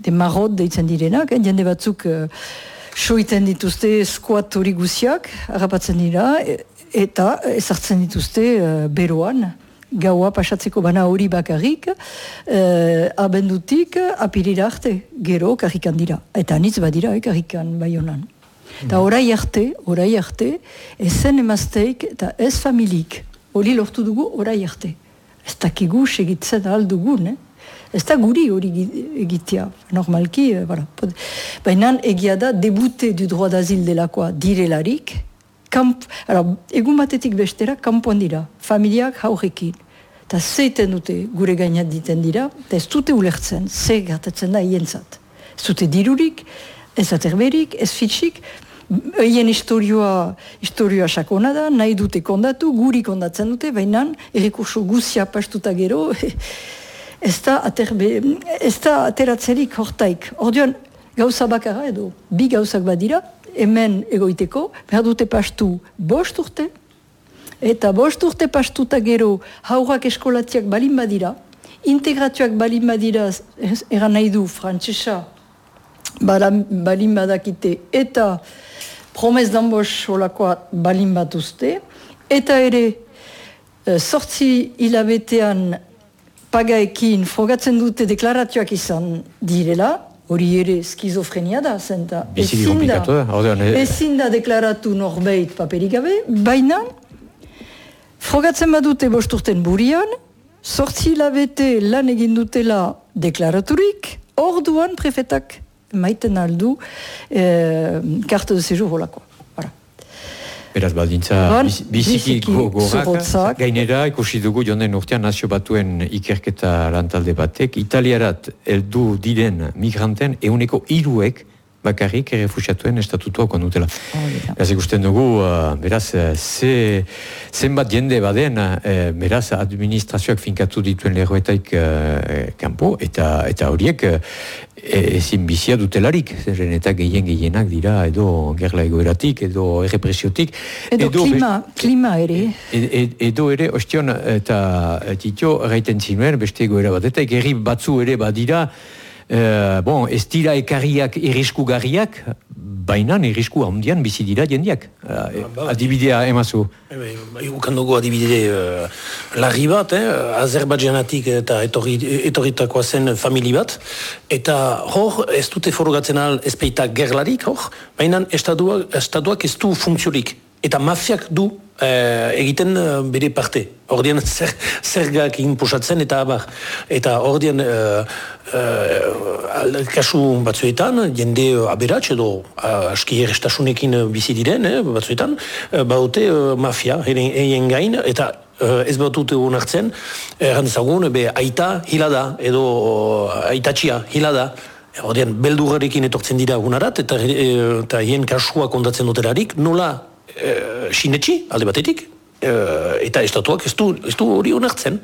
de marrot deitzen direnak, eh, jende batzuk... Uh, soiten dituzte skuat hori guziak, harrapatzen dira, e, eta ezartzen dituzte uh, beroan, gaua pasatzeko bana hori bakarrik, uh, abendutik apirira arte, gero karrikan dira. Eta anitz badira, eh, karrikan bai honan. Eta mm. orai arte, orai arte, ezen emazteik eta ez familik, hori lortu dugu orai arte. Ez dakigu segitzen aldugun, eh? Ez da guri hori egitea, normalki, e, baina egia da debute du droit d'azil delakoa direlarik, kamp, ara, egun batetik bestera, kampuan dira, familiak haurekin. Eta zeiten dute gure gainat diten dira, eta ez dute ulertzen, ze gertatzen da hientzat. Ez dute dirurik, ez aterberik, ez fitxik, Eien historioa, historioa sakona da, nahi dute kondatu, guri kondatzen dute, baina errekurso guzia pastuta gero, ez da, aterbe, ez da ateratzerik hortaik. Orduan, gauza bakarra edo, bi gauzak badira, hemen egoiteko, behar dute pastu bost urte, eta bost urte pastuta gero haurrak eskolatziak balin badira, integratuak balin badira, eran nahi du, frantzesa, balin badakite, eta promez dambos olakoa balin batuzte, eta ere, eh, sortzi hilabetean pagaekin frogatzen dute deklaratioak izan direla, hori ere skizofrenia da, zenta ezin da, eh? ezin da deklaratu norbeit paperik gabe, baina frogatzen badute bosturten burian, sortzi labete lan egin dutela deklaraturik, orduan prefetak maiten aldu eh, karte de sejur holakoa. Beraz, baldintza, biziki gogorak, gainera, ikusi dugu jonden urtean nazio batuen ikerketa lantalde batek, italiarat eldu diren migranten euneko iruek bakarrik errefusiatuen estatutua kondutela. Oh, beraz, ikusten dugu, uh, beraz, uh, ze, zenbat jende baden, uh, beraz, administrazioak finkatu dituen lehoetaik uh, kanpo, eta eta horiek uh, ezin bizia dutelarik, zerren eta gehien gehienak dira, edo gerla egoeratik, edo errepresiotik. Edo, edo klima, klima ere. E, e, edo ere, ostion, eta titio, gaiten zinuen, beste egoera bat, eta gerri batzu ere badira, Uh, bon, ez dira ekarriak irrisku garriak, baina irrisku handian bizi dira jendiak. Uh, adibidea emazu. Ukan dugu adibide uh, larri bat, eh? Azerbaijanetik eta etorritakoa zen famili bat, eta hor ez dute forogatzen al ezpeitak gerlarik, hor, baina estatuak, estatuak ez du funtziorik. Eta mafiak du eh, egiten uh, bere parte. Ordean zer, zergak inposatzen eta abar. Eta ordean uh, uh, kasu batzuetan, jende aberatx edo uh, aski errestasunekin bizi diren, eh, batzuetan, baute mafia, egin gain, eta ez batute honartzen, errantzagun, be, aita hilada, edo aitatxia hilada, Ordean, beldurrarekin etortzen dira gunarat, eta, eta hien kasua kondatzen dutelarik, nola e, sinetxi, alde batetik, e, eta estatuak ez du, ez du hori onartzen.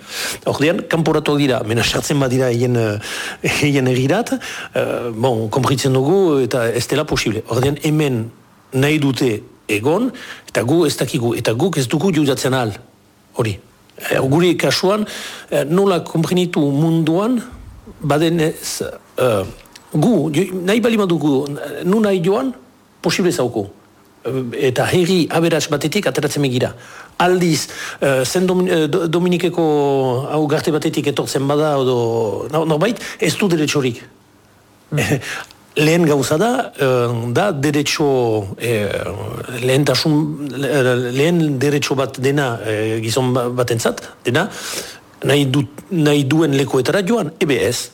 Ordean, kanporatu dira, mena sartzen badira egin, egin egirat, e, bon, kompritzen dugu, eta ez dela posible. Ordean, hemen nahi dute egon, eta gu ez dakigu, eta guk ez dugu judatzen al, hori. E, gure kasuan, nola komprenitu munduan, baden ez, uh, gu, nahi bali madugu, nu nahi joan, posible zauko. Eta herri aberaz batetik ateratzen megira. Aldiz, uh, zen Dominikeko hau garte batetik etortzen bada, odo, norbait, ez du deretxorik. Mm. lehen gauza da, uh, da derecho, eh, lehen, tasun, lehen derecho bat dena eh, gizon ba, batentzat, dena, nahi, du, nahi duen lekoetara joan, ebe ez.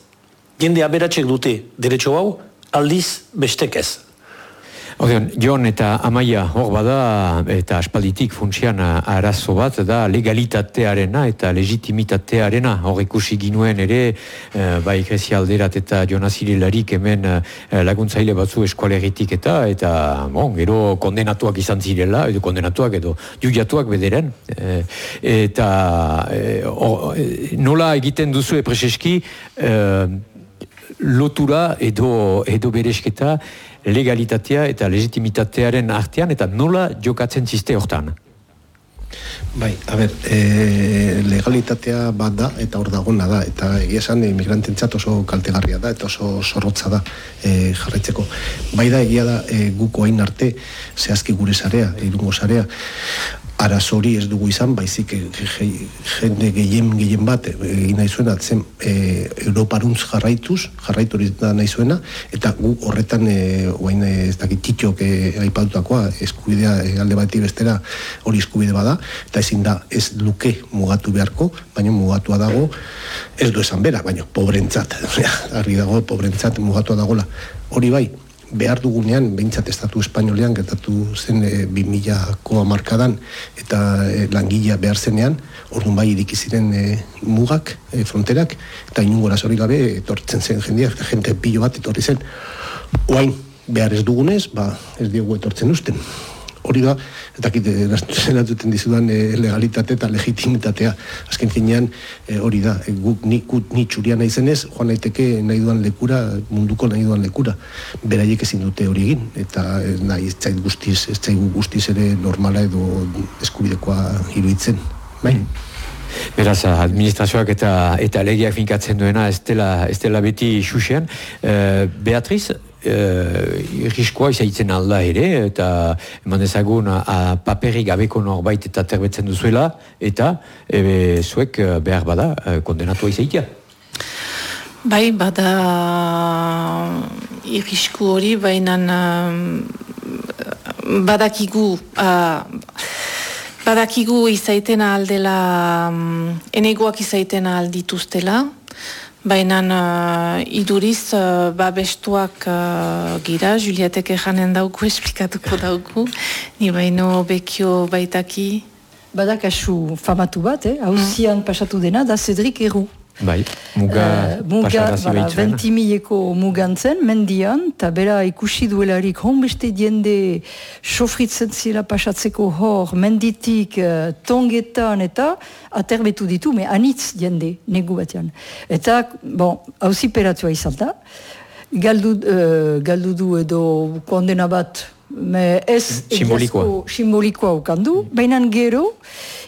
Jende aberatxek dute derecho hau, aldiz bestek ez. Odean, Jon eta Amaia hor bada eta aspalditik funtsian arazo bat da legalitatearena eta legitimitatearena. Hor ikusi ginuen ere e, bai kresi alderat eta Jonazilelarik hemen e, laguntzaile batzu eskualeritik eta eta bon, gero kondenatuak izan zirela edo kondenatuak edo judiatuak bederen. E, eta nola egiten duzu epreseski lotura edo, edo beresketa legalitatea eta legitimitatearen artean eta nola jokatzen ziste hortan? Bai, a ber, e, legalitatea bat da eta hor dagona da eta egia esan emigrantentzat oso kaltegarria da eta oso zorrotza da e, jarraitzeko. Bai da egia da e, guko hain arte zehazki gure sarea, irungo sarea arazori ez dugu izan, baizik e, jende gehien gehien bat e, egin nahi zuena, zen e, Europaruntz jarraituz, jarraitu da nahi zuena, eta gu horretan e, oain ez dakit titxok e, aipatutakoa, eskubidea e, alde bati bestera hori eskubide bada, eta ezin da ez luke mugatu beharko, baina mugatua dago, ez du esan bera, baina pobrentzat, argi dago, pobrentzat mugatua dagola. Hori bai, behar dugunean, behintzat estatu espainolean, gertatu zen e, 2000ko markadan, eta e, langilea behar zenean, orduan bai irikiziren e, mugak, e, fronterak, eta inungora zori gabe, etortzen zen jendia, jente pilo bat etorri zen. Oain, behar ez dugunez, ba, ez diogu etortzen usten hori da, eta kite, zenatuten dizudan e, legalitate eta legitimitatea. Azken finean, e, hori da, e, guk ni, guk, ni txuria nahi zenez, joan naiteke nahi duan lekura, munduko nahi duan lekura. Beraiek ezin dute hori egin, eta e, nahi ez zait guztiz, ez zait guztiz ere normala edo eskubidekoa iruditzen. Bai? Beraz, administrazioak eta eta legiak finkatzen duena ez dela, ez dela beti xuxean. Beatriz, uh, riskoa izaitzen alda ere, eta eman dezagun a, paperi gabeko norbait eta terbetzen duzuela, eta ebe, zuek eh, behar bada uh, kondenatua izaitia. Bai, bada irrisku hori, baina badakigu badakigu izaiten aldela um, enegoak izaiten aldituztela, Baina uh, iduriz, uh, babestuak uh, gira, Julietek ejanen dauku, esplikatuko dauku, ni baino bekio baitaki. Badakasu famatu bat, eh? hausian mm. pasatu dena, da Cedric Eru. Bai, muga, uh, muga bala, ventimileko mugantzen, mendian, eta bera ikusi duelarik honbeste diende sofritzen zila pasatzeko hor, menditik, uh, tongetan eta aterbetu ditu, me anitz diende, negu batean. Eta, bon, hausi peratua izan da, galdu, uh, galdu du edo kondena bat me ez simbolikoa simbolikoa ukandu, baina gero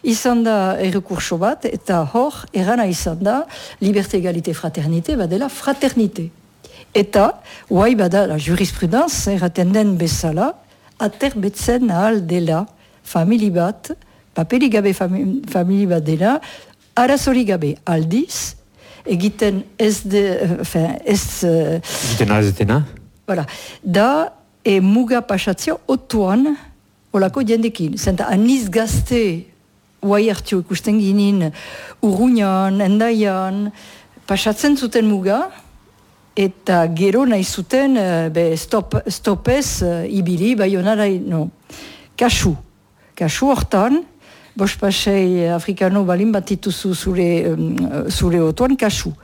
izan da errekurso bat eta hor erana izan da liberte, egalite, fraternite badela fraternite eta guai bada la jurisprudence erraten den bezala aterbetzen ahal dela famili bat papeli gabe famili bat dela arazori gabe aldiz egiten ez de ez egiten azetena Voilà. Da, e muga pasatzio otuan olako jendekin. Zenta aniz gazte uai hartio ikusten ginin urruñan, endaian, pasatzen zuten muga, eta gero nahi zuten eh, be, stop, stopez uh, ibili, bai honarai, no, kasu. Kasu hortan, bos pasei afrikano balin bat dituzu zure, um, zure otuan, kasu.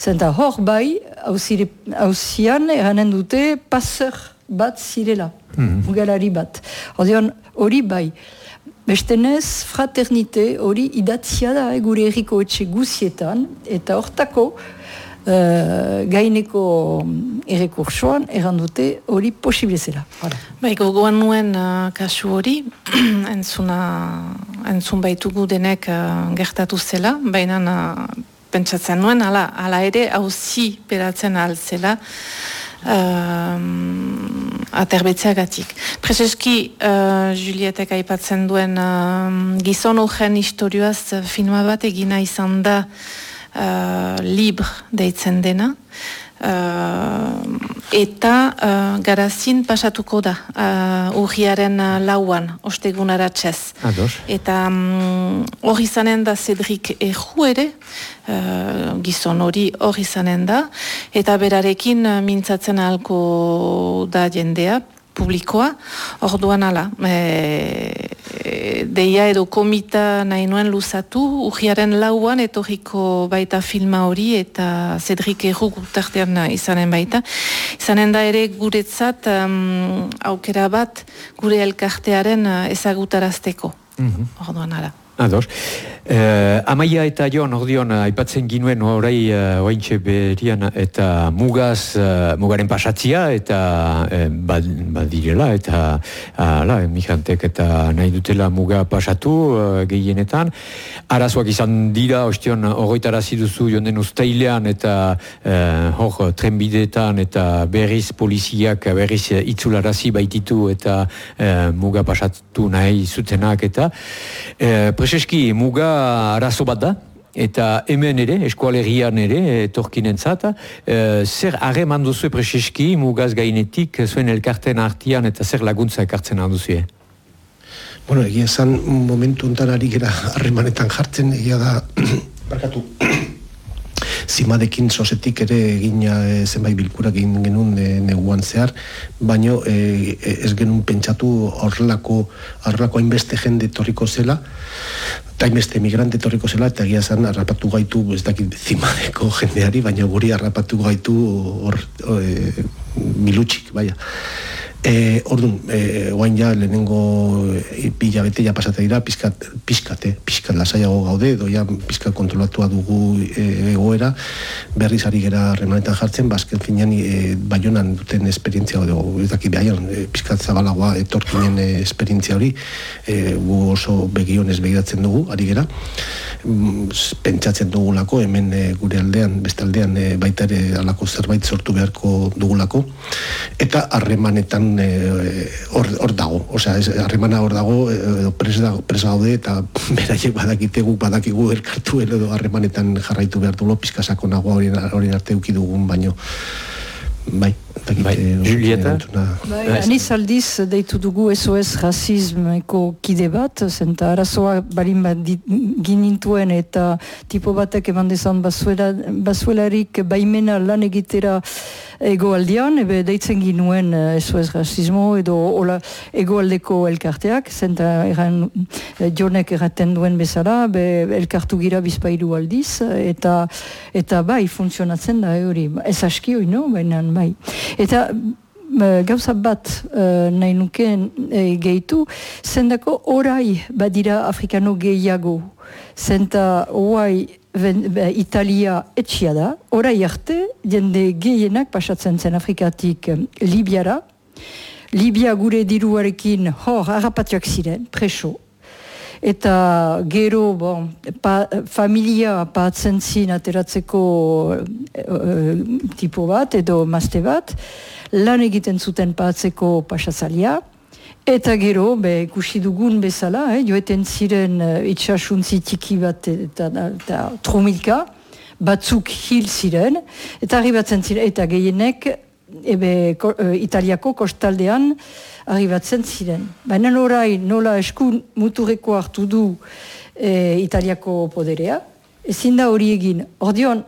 Zenta hor bai, hausian eranen dute passer bat zirela, mm -hmm. bat. Odeon, hori bai, bestenez, fraternite hori idatzia da, eh, gure erriko etxe guzietan, eta hortako, gaineko errekursoan errandute hori posible zela. Bai, gogoan nuen kasu hori, entzuna, entzun baitugu denek gertatu zela, baina pentsatzen nuen, ala, ala ere hauzi beratzen altzela um, aterbetzeagatik. Prezeski, uh, Julietek aipatzen duen uh, gizon horren historioaz filma bat egina izan da uh, libre deitzen dena. Uh, eta uh, garazin pasatuko da uh, urriaren uh, lauan, ostegun aratzez. Eta um, hori zanen da Cedric Erru ere, uh, gizon hori hori zanen da, eta berarekin uh, mintzatzen alko da jendea, publikoa, orduan ala, e, deia edo komita nahi nuen luzatu, urriaren lauan etorriko baita filma hori eta Cedric Erru tartean izanen baita. Izanen da ere guretzat aukera bat gure elkartearen ezagutarazteko. Mm Orduan ala. Ados. Uh, amaia eta joan ordion aipatzen ginuen orai uh, oaintxe berian eta mugaz, uh, mugaren pasatzia eta uh, badirela eta uh, la, emigrantek eta nahi dutela muga pasatu uh, gehienetan. Arazoak izan dira, ostion, horretara duzu jonden usteilean eta uh, hor trenbideetan eta berriz poliziak berriz itzularazi baititu eta uh, muga pasatu nahi zutenak eta uh, Prezeski, muga arazo bat da, eta hemen ere, eskualerian ere, etorkinen zata, e, zer hareman duzu prezeski, mugaz gainetik, zuen elkarten artian, eta zer laguntza ekartzen duzu Bueno, egia esan momentu ontan ari gara harremanetan jartzen, egia da, barkatu, zimadekin sosetik ere egina e, zenbait bilkurak egin genuen e, neguan zehar, baino e, ez genuen pentsatu horrelako horrelako hainbeste jende torriko zela, eta hainbeste emigrante torriko zela, eta egia zan harrapatu gaitu, ez dakit zimadeko jendeari, baina guri harrapatu gaitu hor e, milutxik, baina. E, orduan, e, oain ja, lehenengo pila bete ja pasate dira, pizkat, pizkat, eh, pizkat lasaiago gaude, edo ja, pizkat kontrolatua dugu e, egoera, berriz ari gera remanetan jartzen, bazken finean e, baionan duten esperientzia, edo, ez daki baion, e, pizkat zabalagoa etorkinen e, esperientzia hori, e, gu oso begionez begiratzen dugu, ari gera, mm, pentsatzen dugulako, hemen e, gure aldean, beste aldean, e, baita ere alako zerbait sortu beharko dugulako, eta harremanetan Eh, hor e, dago, osea, harremana hor dago, edo pres dago, pres gaude eta beraiek badakite guk badakigu elkartu edo harremanetan jarraitu behar dugu pizka sakonago hori hori arte uki dugun baino. Bai bai, Julieta bai, aniz aldiz deitu dugu SOS rasismeko kide bat zenta arazoa barin bat ginintuen eta tipo batek eman dezan basuelarik baimena lan egitera egoaldian, ebe deitzen ginuen uh, eh, SOS Racismo edo ola egoaldeko elkarteak, zenta eran uh, jonek erraten duen bezala, be elkartu gira bizpairu aldiz, eta eta bai, funtzionatzen da hori, ez aski hori, no? baina bai. Eta gauza bat uh, nahi nukeen e, gehitu, zendako orai badira afrikano gehiago, zenta oai Italia etxia da, orai arte, jende gehienak pasatzen zen Afrikatik Libiara, Libia gure diruarekin hor harrapatuak ziren, preso, eta gero bon, pa, familia patzen zin ateratzeko uh, tipo bat edo mazte bat, lan egiten zuten patzeko pasazalia, Eta gero, be, ikusi dugun bezala, eh, joeten ziren uh, itxasuntzi tiki bat eta, eta tromilka, batzuk hil ziren, eta arribatzen ziren, eta gehienek, ebe, ko, uh, italiako kostaldean, arribatzen ziren. Baina orai nola eskun muturreko hartu du e, italiako poderea, ezin da hori egin, ordeon,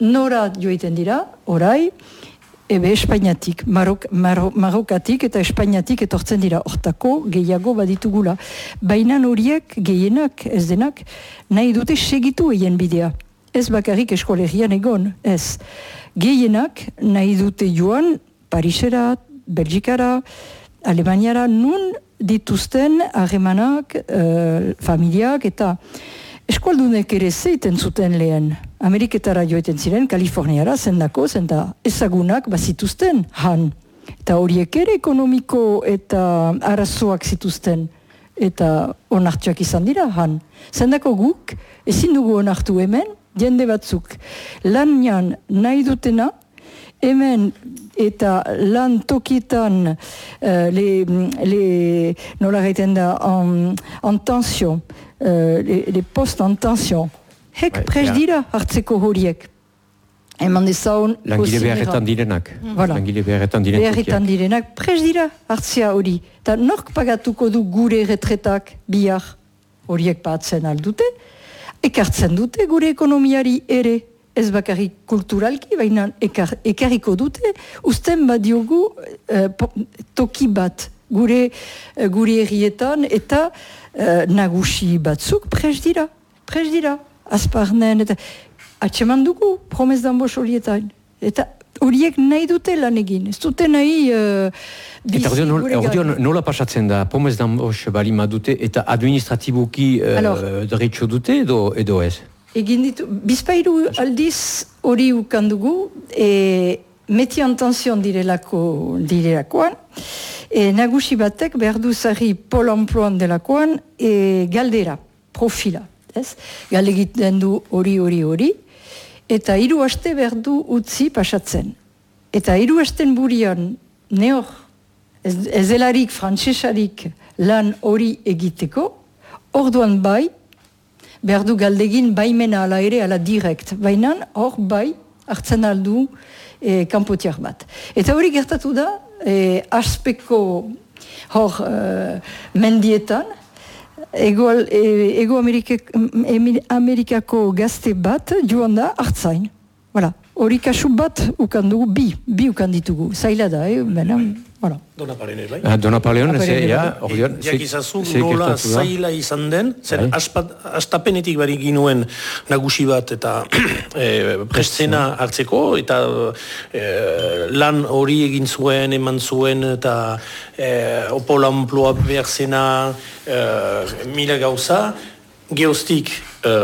nora joiten dira, orai, ebe Espainiatik, Marok, Marokatik eta Espainiatik etortzen dira hortako gehiago baditugula. Baina horiek gehienak, ez denak, nahi dute segitu egin bidea. Ez bakarrik eskolegian egon, ez. Gehienak nahi dute joan Parisera, Belgikara, Alemaniara, nun dituzten harremanak, uh, familiak eta eskualdunek ere zeiten zuten lehen. Ameriketara joeten ziren, Kaliforniara, zendako, zenda ezagunak bazituzten, han. Eta horiek ere ekonomiko eta arazoak zituzten eta onartuak izan dira, han. Zendako guk, ezin dugu onartu hemen, jende batzuk, lan nahi dutena, hemen eta lan tokitan uh, le, le, nola gaiten da en, en tension uh, le, le post en tension. Hek ouais, pres dira hartzeko horiek. Eman dezaun langile beharretan direnak. Voilà. langile beharretan direnak beharretan direnak. Pres dira hartzea hori. Eta nork pagatuko du gure retretak bihar horiek batzen aldute ekartzen dute gure ekonomiari ere. Ez bakarrik kulturalki, baina ekar, ekarriko dute, usten badiogu uh, toki bat gure, uh, gure errietan eta uh, nagusi batzuk pres dira, pres dira, azparnen, eta atseman dugu promez danbos horietan. Eta horiek nahi dute lan egin, ez dute nahi... Uh, Eta ordeon, nola pasatzen da, promez danbos balima dute eta administratibuki uh, dute edo, edo ez? egin ditu, bizpairu aldiz hori ukandugu, e, meti antenzion direlako, direlakoan, e, nagusi batek behar du zari pol emploan delakoan, e, galdera, profila, ez? Galegiten du hori, hori, hori, eta hiru haste behar du utzi pasatzen. Eta hiru hasten burian, neor, ez, ez elarik, frantsesarik lan hori egiteko, orduan bai, behar du galdegin baimena ala ere ala direkt, baina hor bai hartzen aldu e, kanpotiak bat. Eta hori gertatu da, e, aspeko hor e, mendietan, ego, e, ego Amerikako gazte bat joan da hartzain. Voilà. Hori kasu bat ukandugu, bi, bi ukanditugu. Zaila da, eh? Bena, voilà. Dona Paleon, bai? Ah, Dona Paleon, ez ja, ordean... Jakizazu, nola zaila izan den, zen bai. astapenetik barik ginuen nagusi bat eta e, prestzena hartzeko, eta e, lan hori egin zuen, eman zuen, eta e, opola amploa behar zena, e, mila gauza, geostik, e,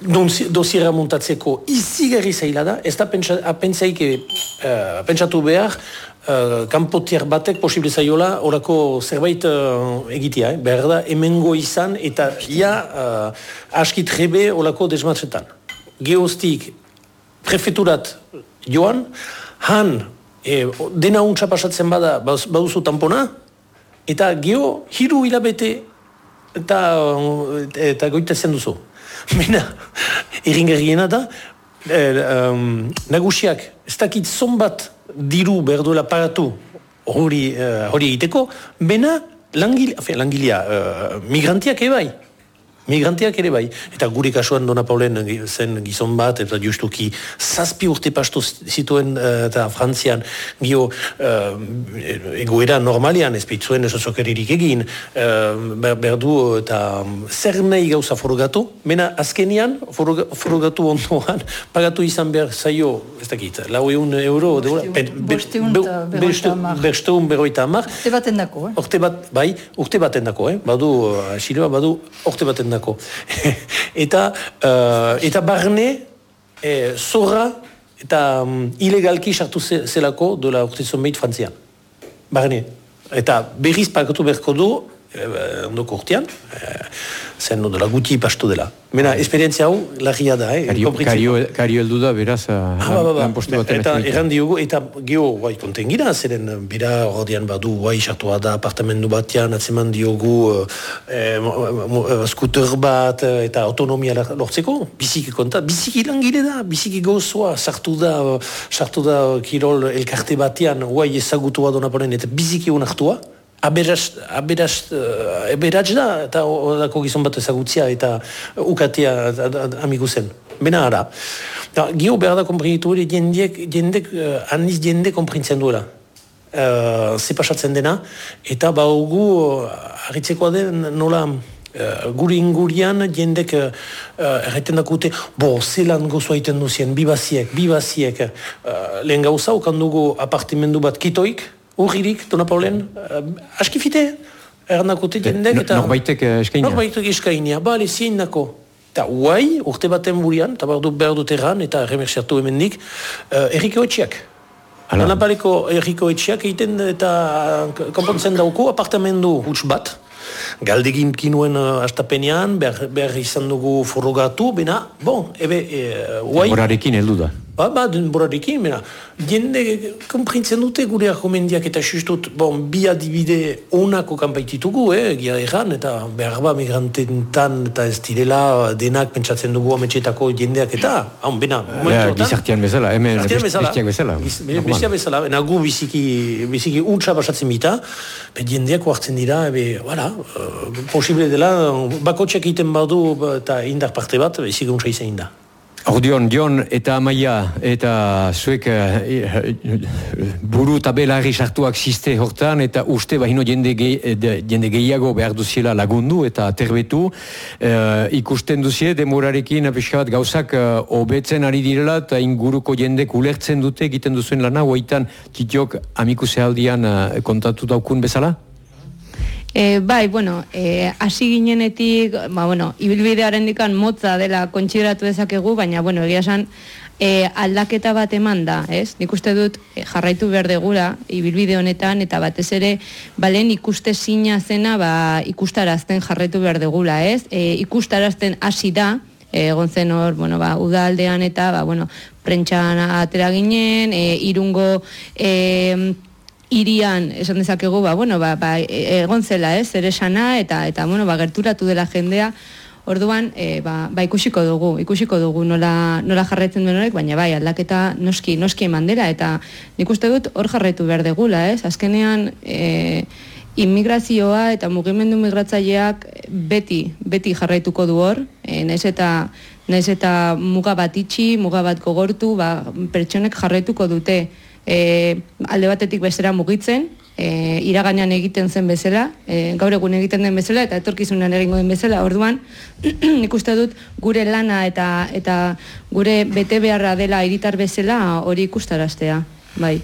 dosiera montatzeko izigarri zaila da, ez da pentsaik uh, pentsatu behar uh, kanpotier batek posible zaiola orako zerbait uh, egitea, eh? behar da emengo izan eta ia uh, askit rebe orako desmatzetan. Geostik prefeturat joan, han e, dena untsa pasatzen bada baduzu tampona, eta geho hiru hilabete eta, eta goitezen duzu. Mena, iringerriena da, eh, um, nagusiak, ez dakit zonbat diru behar duela paratu hori, uh, hori egiteko, bena langil, langilia, uh, migrantiak ebai migranteak ere bai. Eta gure kasuan Dona Paulen zen gizon bat, eta justuki zazpi urte pasto zituen uh, eta frantzian gio uh, egoera normalian ez pitzuen esozokeririk egin uh, berdu eta zer nahi gauza forogatu, mena azkenian forogatu ondoan pagatu izan behar zaio, ez dakit, lau egun euro bersteun berroita amar urte baten dako, eh? urte bat, bai, urte baten dako, eh? badu, uh, badu urte baten dako eta uh, eta barne eh, zorra eta um, ilegalki sartu zelako dola urte zonbeit frantzian. Barne. Eta berriz pakatu berko du, eh, ondoko urtean, eh, zen dela guti pastu dela. Mena, esperientzia hau, lagia da, eh? Kario eldu da, beraz, ah, ba, ba, ba. Eta erran diogu, eta geho, guai, konten gira, zeren, bera, ordean badu, guai, sartua da, apartamendu batean, atzeman diogu, eh, skuter bat, eta autonomia lortzeko, biziki konta, biziki langile da, biziki gozoa, sartu da, sartu da, kirol elkarte batean, guai, ezagutua donaporen, eta biziki unartua, aberaz, aberaz, uh, da, eta odako gizon bat ezagutzia, eta ukatea amigu zen. Bena ara. Da, gio behar da komprenitu hori, jendek, jendek, uh, aniz jende komprentzen duela. Uh, ze pasatzen dena, eta baugu, uh, arritzekoa den, nola, Uh, guri ingurian jendek uh, erraiten dakute bo, zelan gozo haiten duzien, bibaziek, bibaziek uh, lehen gauza, dugu apartimendu bat kitoik, urririk, dona paulen, uh, aski fite, erandako te jendek, eta... Norbaitek uh, eskainia. Norbaitek eskainia, bale, zien nako. Eta guai, urte baten burian, eta behar, du, behar dut erran, eta remersiatu hemendik, uh, erriko etxiak. Lanapaleko erriko etxiak egiten eta konpontzen dauko apartamendu huts bat, galdegin kinuen uh, astapenean, behar, behar izan dugu forrogatu, bena, bon, ebe, e, guai... Horarekin heldu da. Ba, ba, denborarekin, mena, jende, komprintzen dute gure argumendiak eta justut, bon, bi adibide onako kanpaititugu, eh, gira erran, eta behar ba migrantentan eta ez direla denak pentsatzen dugu ametxetako jendeak eta, hau, bena, ja, gizartian bezala, hemen bestiak bezala. Bestiak bezala, bena gu biziki, biziki untsa basatzen bita, be jendeak hartzen dira, ebe, uh, posible dela, bakotxak egiten badu eta indar parte bat, biziki untsa izan da. Ordion, Jon eta Amaia eta zuek uh, buru tabelari sartuak ziste hortan eta uste bahino jende, ge, jende gehiago behar duziela lagundu eta terbetu uh, ikusten duzie demorarekin bat gauzak uh, obetzen ari direla eta inguruko jende ulertzen dute egiten duzuen lana hoitan titiok amiku zehaldian uh, kontatu daukun bezala? E, bai, bueno, e, hasi ginenetik, ba, bueno, ibilbidearen dikan motza dela kontsideratu dezakegu, baina, bueno, egia esan, e, aldaketa bat eman da, ez? Nik uste dut e, jarraitu behar degula ibilbide honetan, eta batez ere, balen ikuste zina zena, ba, ikustarazten jarraitu behar degula, ez? E, ikustarazten hasi da, egon zen hor, bueno, ba, udaldean eta, ba, bueno, prentxan atera ginen, e, irungo... E, irian esan dezakegu ba bueno ba, ba e, egon zela ez ere sana eta eta bueno ba gerturatu dela jendea Orduan, e, ba, ba, ikusiko dugu, ikusiko dugu nola, nola jarraitzen duen horrek, baina bai, aldaketa noski, noski eman dela, eta nik uste dut hor jarraitu behar degula, ez? Azkenean, e, immigrazioa eta mugimendu migratzaileak beti, beti jarraituko du hor, e, naiz eta, naiz eta muga bat itxi, muga bat gogortu, ba, pertsonek jarraituko dute, e, alde batetik bestera mugitzen, e, iraganean egiten zen bezala, e, gaur egun egiten den bezala, eta etorkizunan egingo den bezala, orduan, nik uste dut gure lana eta eta gure bete beharra dela iritar bezala hori ikustaraztea, bai.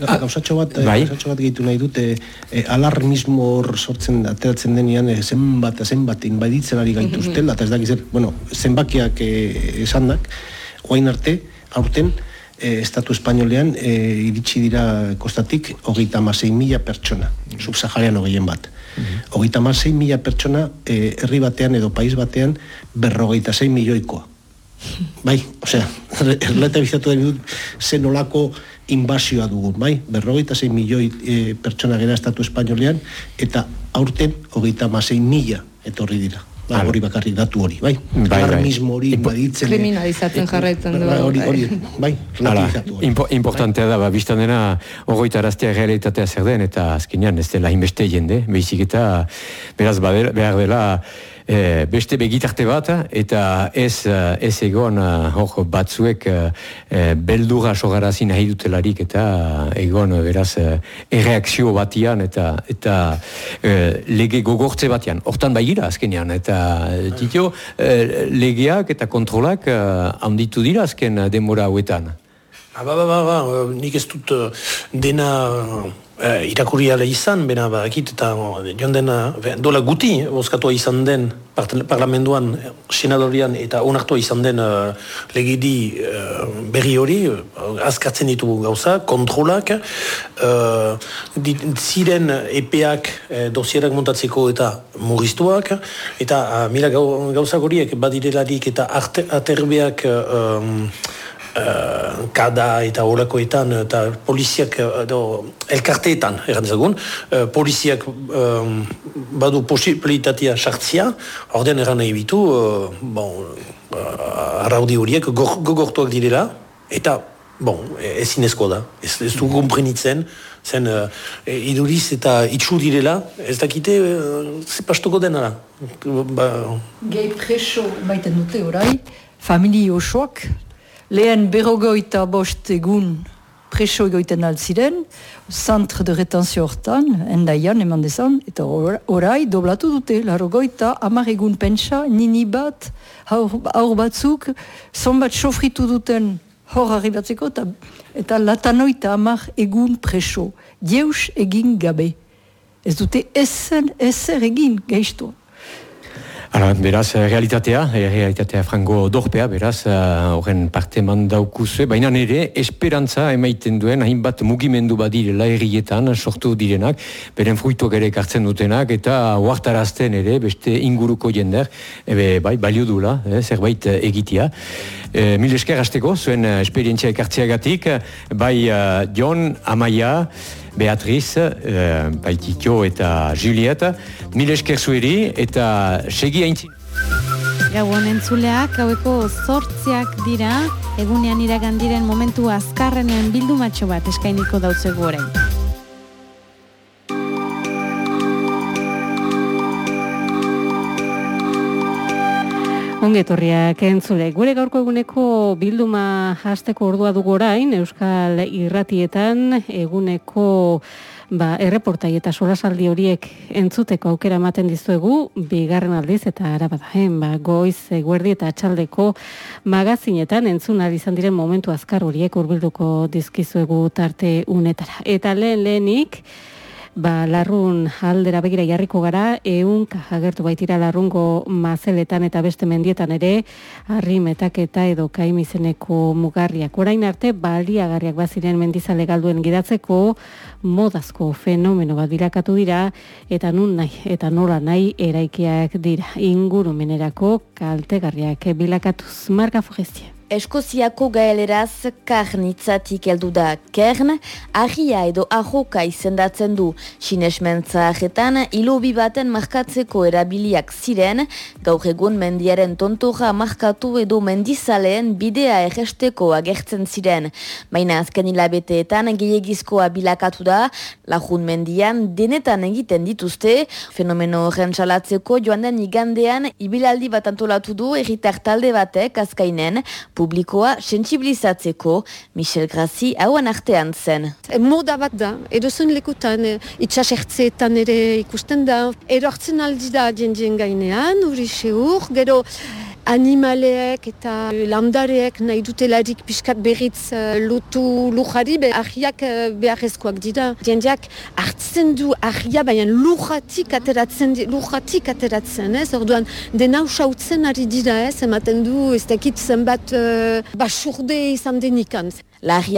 Gauzatxo bat, bai. gauzatxo bat gehitu nahi dute, e, alarmismo hor sortzen ateratzen denean, e, zenbat, zenbat, inbaditzen ari gaituztela, eta ez dakiz, bueno, zenbakiak e, esanak, guain arte, aurten, e, Estatu Espainolean e, iritsi dira kostatik hogeita masei mila pertsona, mm subsaharian hogeien bat. Mm Hogeita masei mila pertsona e, herri batean edo pais batean berrogeita zei milioikoa. bai, osea, erleta bizatu den dut zen olako inbazioa dugun, bai? Berrogeita zei milioi e, pertsona gera Estatu Espainolean eta aurten hogeita masei mila etorri dira. Ba, hori bakarrik datu hori, bai? Bai, bai. Alarmismo hori, baditzen... Kriminalizatzen jarraitzen du. Bai, hori, hori, bai, relativizatu hori. Impo, importantea da, ba, biztan dena, ogoita araztea realitatea zer den, eta azkenean ez dela inbeste jende, behizik eta beraz behar dela e, beste begitarte bat, eta ez, eh, ez egon eh, hor batzuek e, beldura sogarazi nahi dutelarik, eta egon beraz erreakzio batian, eta eta e, lege gogortze batian. Hortan gira azkenean, eta titio, e, legeak eta kontrolak handitu dira azken demora hauetan. Ah, ba, ba, ba, ba, nik ez dut dena uh, irakurri izan, bena ba, ekit, eta joan dena, dola guti, oskatua izan den parlamentuan, senadorian, eta onartua izan den uh, legedi uh, berri hori, uh, azkartzen ditugu gauza, kontrolak, uh, ziren epeak uh, dosierak montatzeko eta murriztuak, eta uh, mila gauza horiek badirelarik eta aterbeak uh, uh, kada eta olakoetan eta poliziak eh, edo elkarteetan erantzagun, uh, poliziak um, badu posibilitatea sartzia, ordean eran nahi bitu, uh, bon, uh, araudi horiek gogortuak direla, eta bon, ezin ezko da, ez, ez du komprenitzen, zen uh, iduriz eta itxu direla, ez dakite, uh, zepastuko dena. Ba... Gehi preso baiten dute orai, famili osoak, lehen berrogoita bost egun preso egoiten altziren, centre de retenzio hortan, endaian eman dezan, eta orai doblatu dute, larrogoita amar egun pentsa, nini bat, aur batzuk, zonbat sofritu duten hor arribatzeko, eta, eta latanoita amar egun preso, dieus egin gabe. Ez dute ezen, ezer egin gehistu. Ara, beraz, eh, realitatea, eh, realitatea frango dorpea, beraz, eh, horren parte mandaukuzue, baina nire esperantza emaiten duen, hainbat mugimendu badirela errietan sortu direnak, beren fruituak ere kartzen dutenak, eta huartarazten ere, beste inguruko jender, ebe, bai, balio dula, eh, zerbait egitia. E, mil esker hasteko, zuen esperientzia ekartziagatik, bai John, Amaia, Beatriz, uh, Baititio eta Julieta, mil esker zueri eta segi haintzin. Gauan entzuleak, haueko zortziak dira, egunean iragandiren momentu azkarrenean bildumatxo bat eskainiko dautzegu orain. Ongetorriak entzule, gure gaurko eguneko bilduma hasteko ordua dugu orain, Euskal Irratietan eguneko ba, erreportai eta solasaldi horiek entzuteko aukera ematen dizuegu, bigarren aldiz eta arabada, eh? ba, goiz, guerdi eta atxaldeko magazinetan entzuna izan diren momentu azkar horiek urbilduko dizkizuegu tarte unetara. Eta lehen lehenik, ba, larrun aldera begira jarriko gara, eun agertu baitira larrungo mazeletan eta beste mendietan ere, harri metaketa edo kaimizeneko mugarriak. Orain arte, baliagarriak baziren mendizale galduen gidatzeko, modazko fenomeno bat bilakatu dira, eta nun nahi, eta nola nahi eraikiak dira. Ingurumenerako kaltegarriak bilakatuz. Marka Fogestia. Eskoziako gaeleraz karnitzatik heldu da kern, ahia edo ahoka izendatzen du. Sinesmentza ajetan, ilobi baten markatzeko erabiliak ziren, gaur egun mendiaren tontoja markatu edo mendizaleen bidea erresteko agertzen ziren. Baina azken hilabeteetan gehiagizkoa bilakatu da, lajun mendian denetan egiten dituzte, fenomeno horren salatzeko joan den igandean ibilaldi bat antolatu du erritar talde batek azkainen, publikoa sensibilizatzeko Michel Grazi hauan artean zen. Moda bat da, edo zuen lekutan, e, itxasertzeetan ere ikusten da, edo hartzen aldi da jendien gainean, uri seur, gero animaleek eta landareek nahi dutelarik pixkat berriz uh, lutu lujari, be ahiak uh, beharrezkoak dira. Diendiak hartzen du ahia, baina lujatik ateratzen, lujatik ateratzen, ez? Orduan, dena usautzen ari dira, ez? Ematen du, ez dakit zenbat uh, basurde izan denikan. Lahia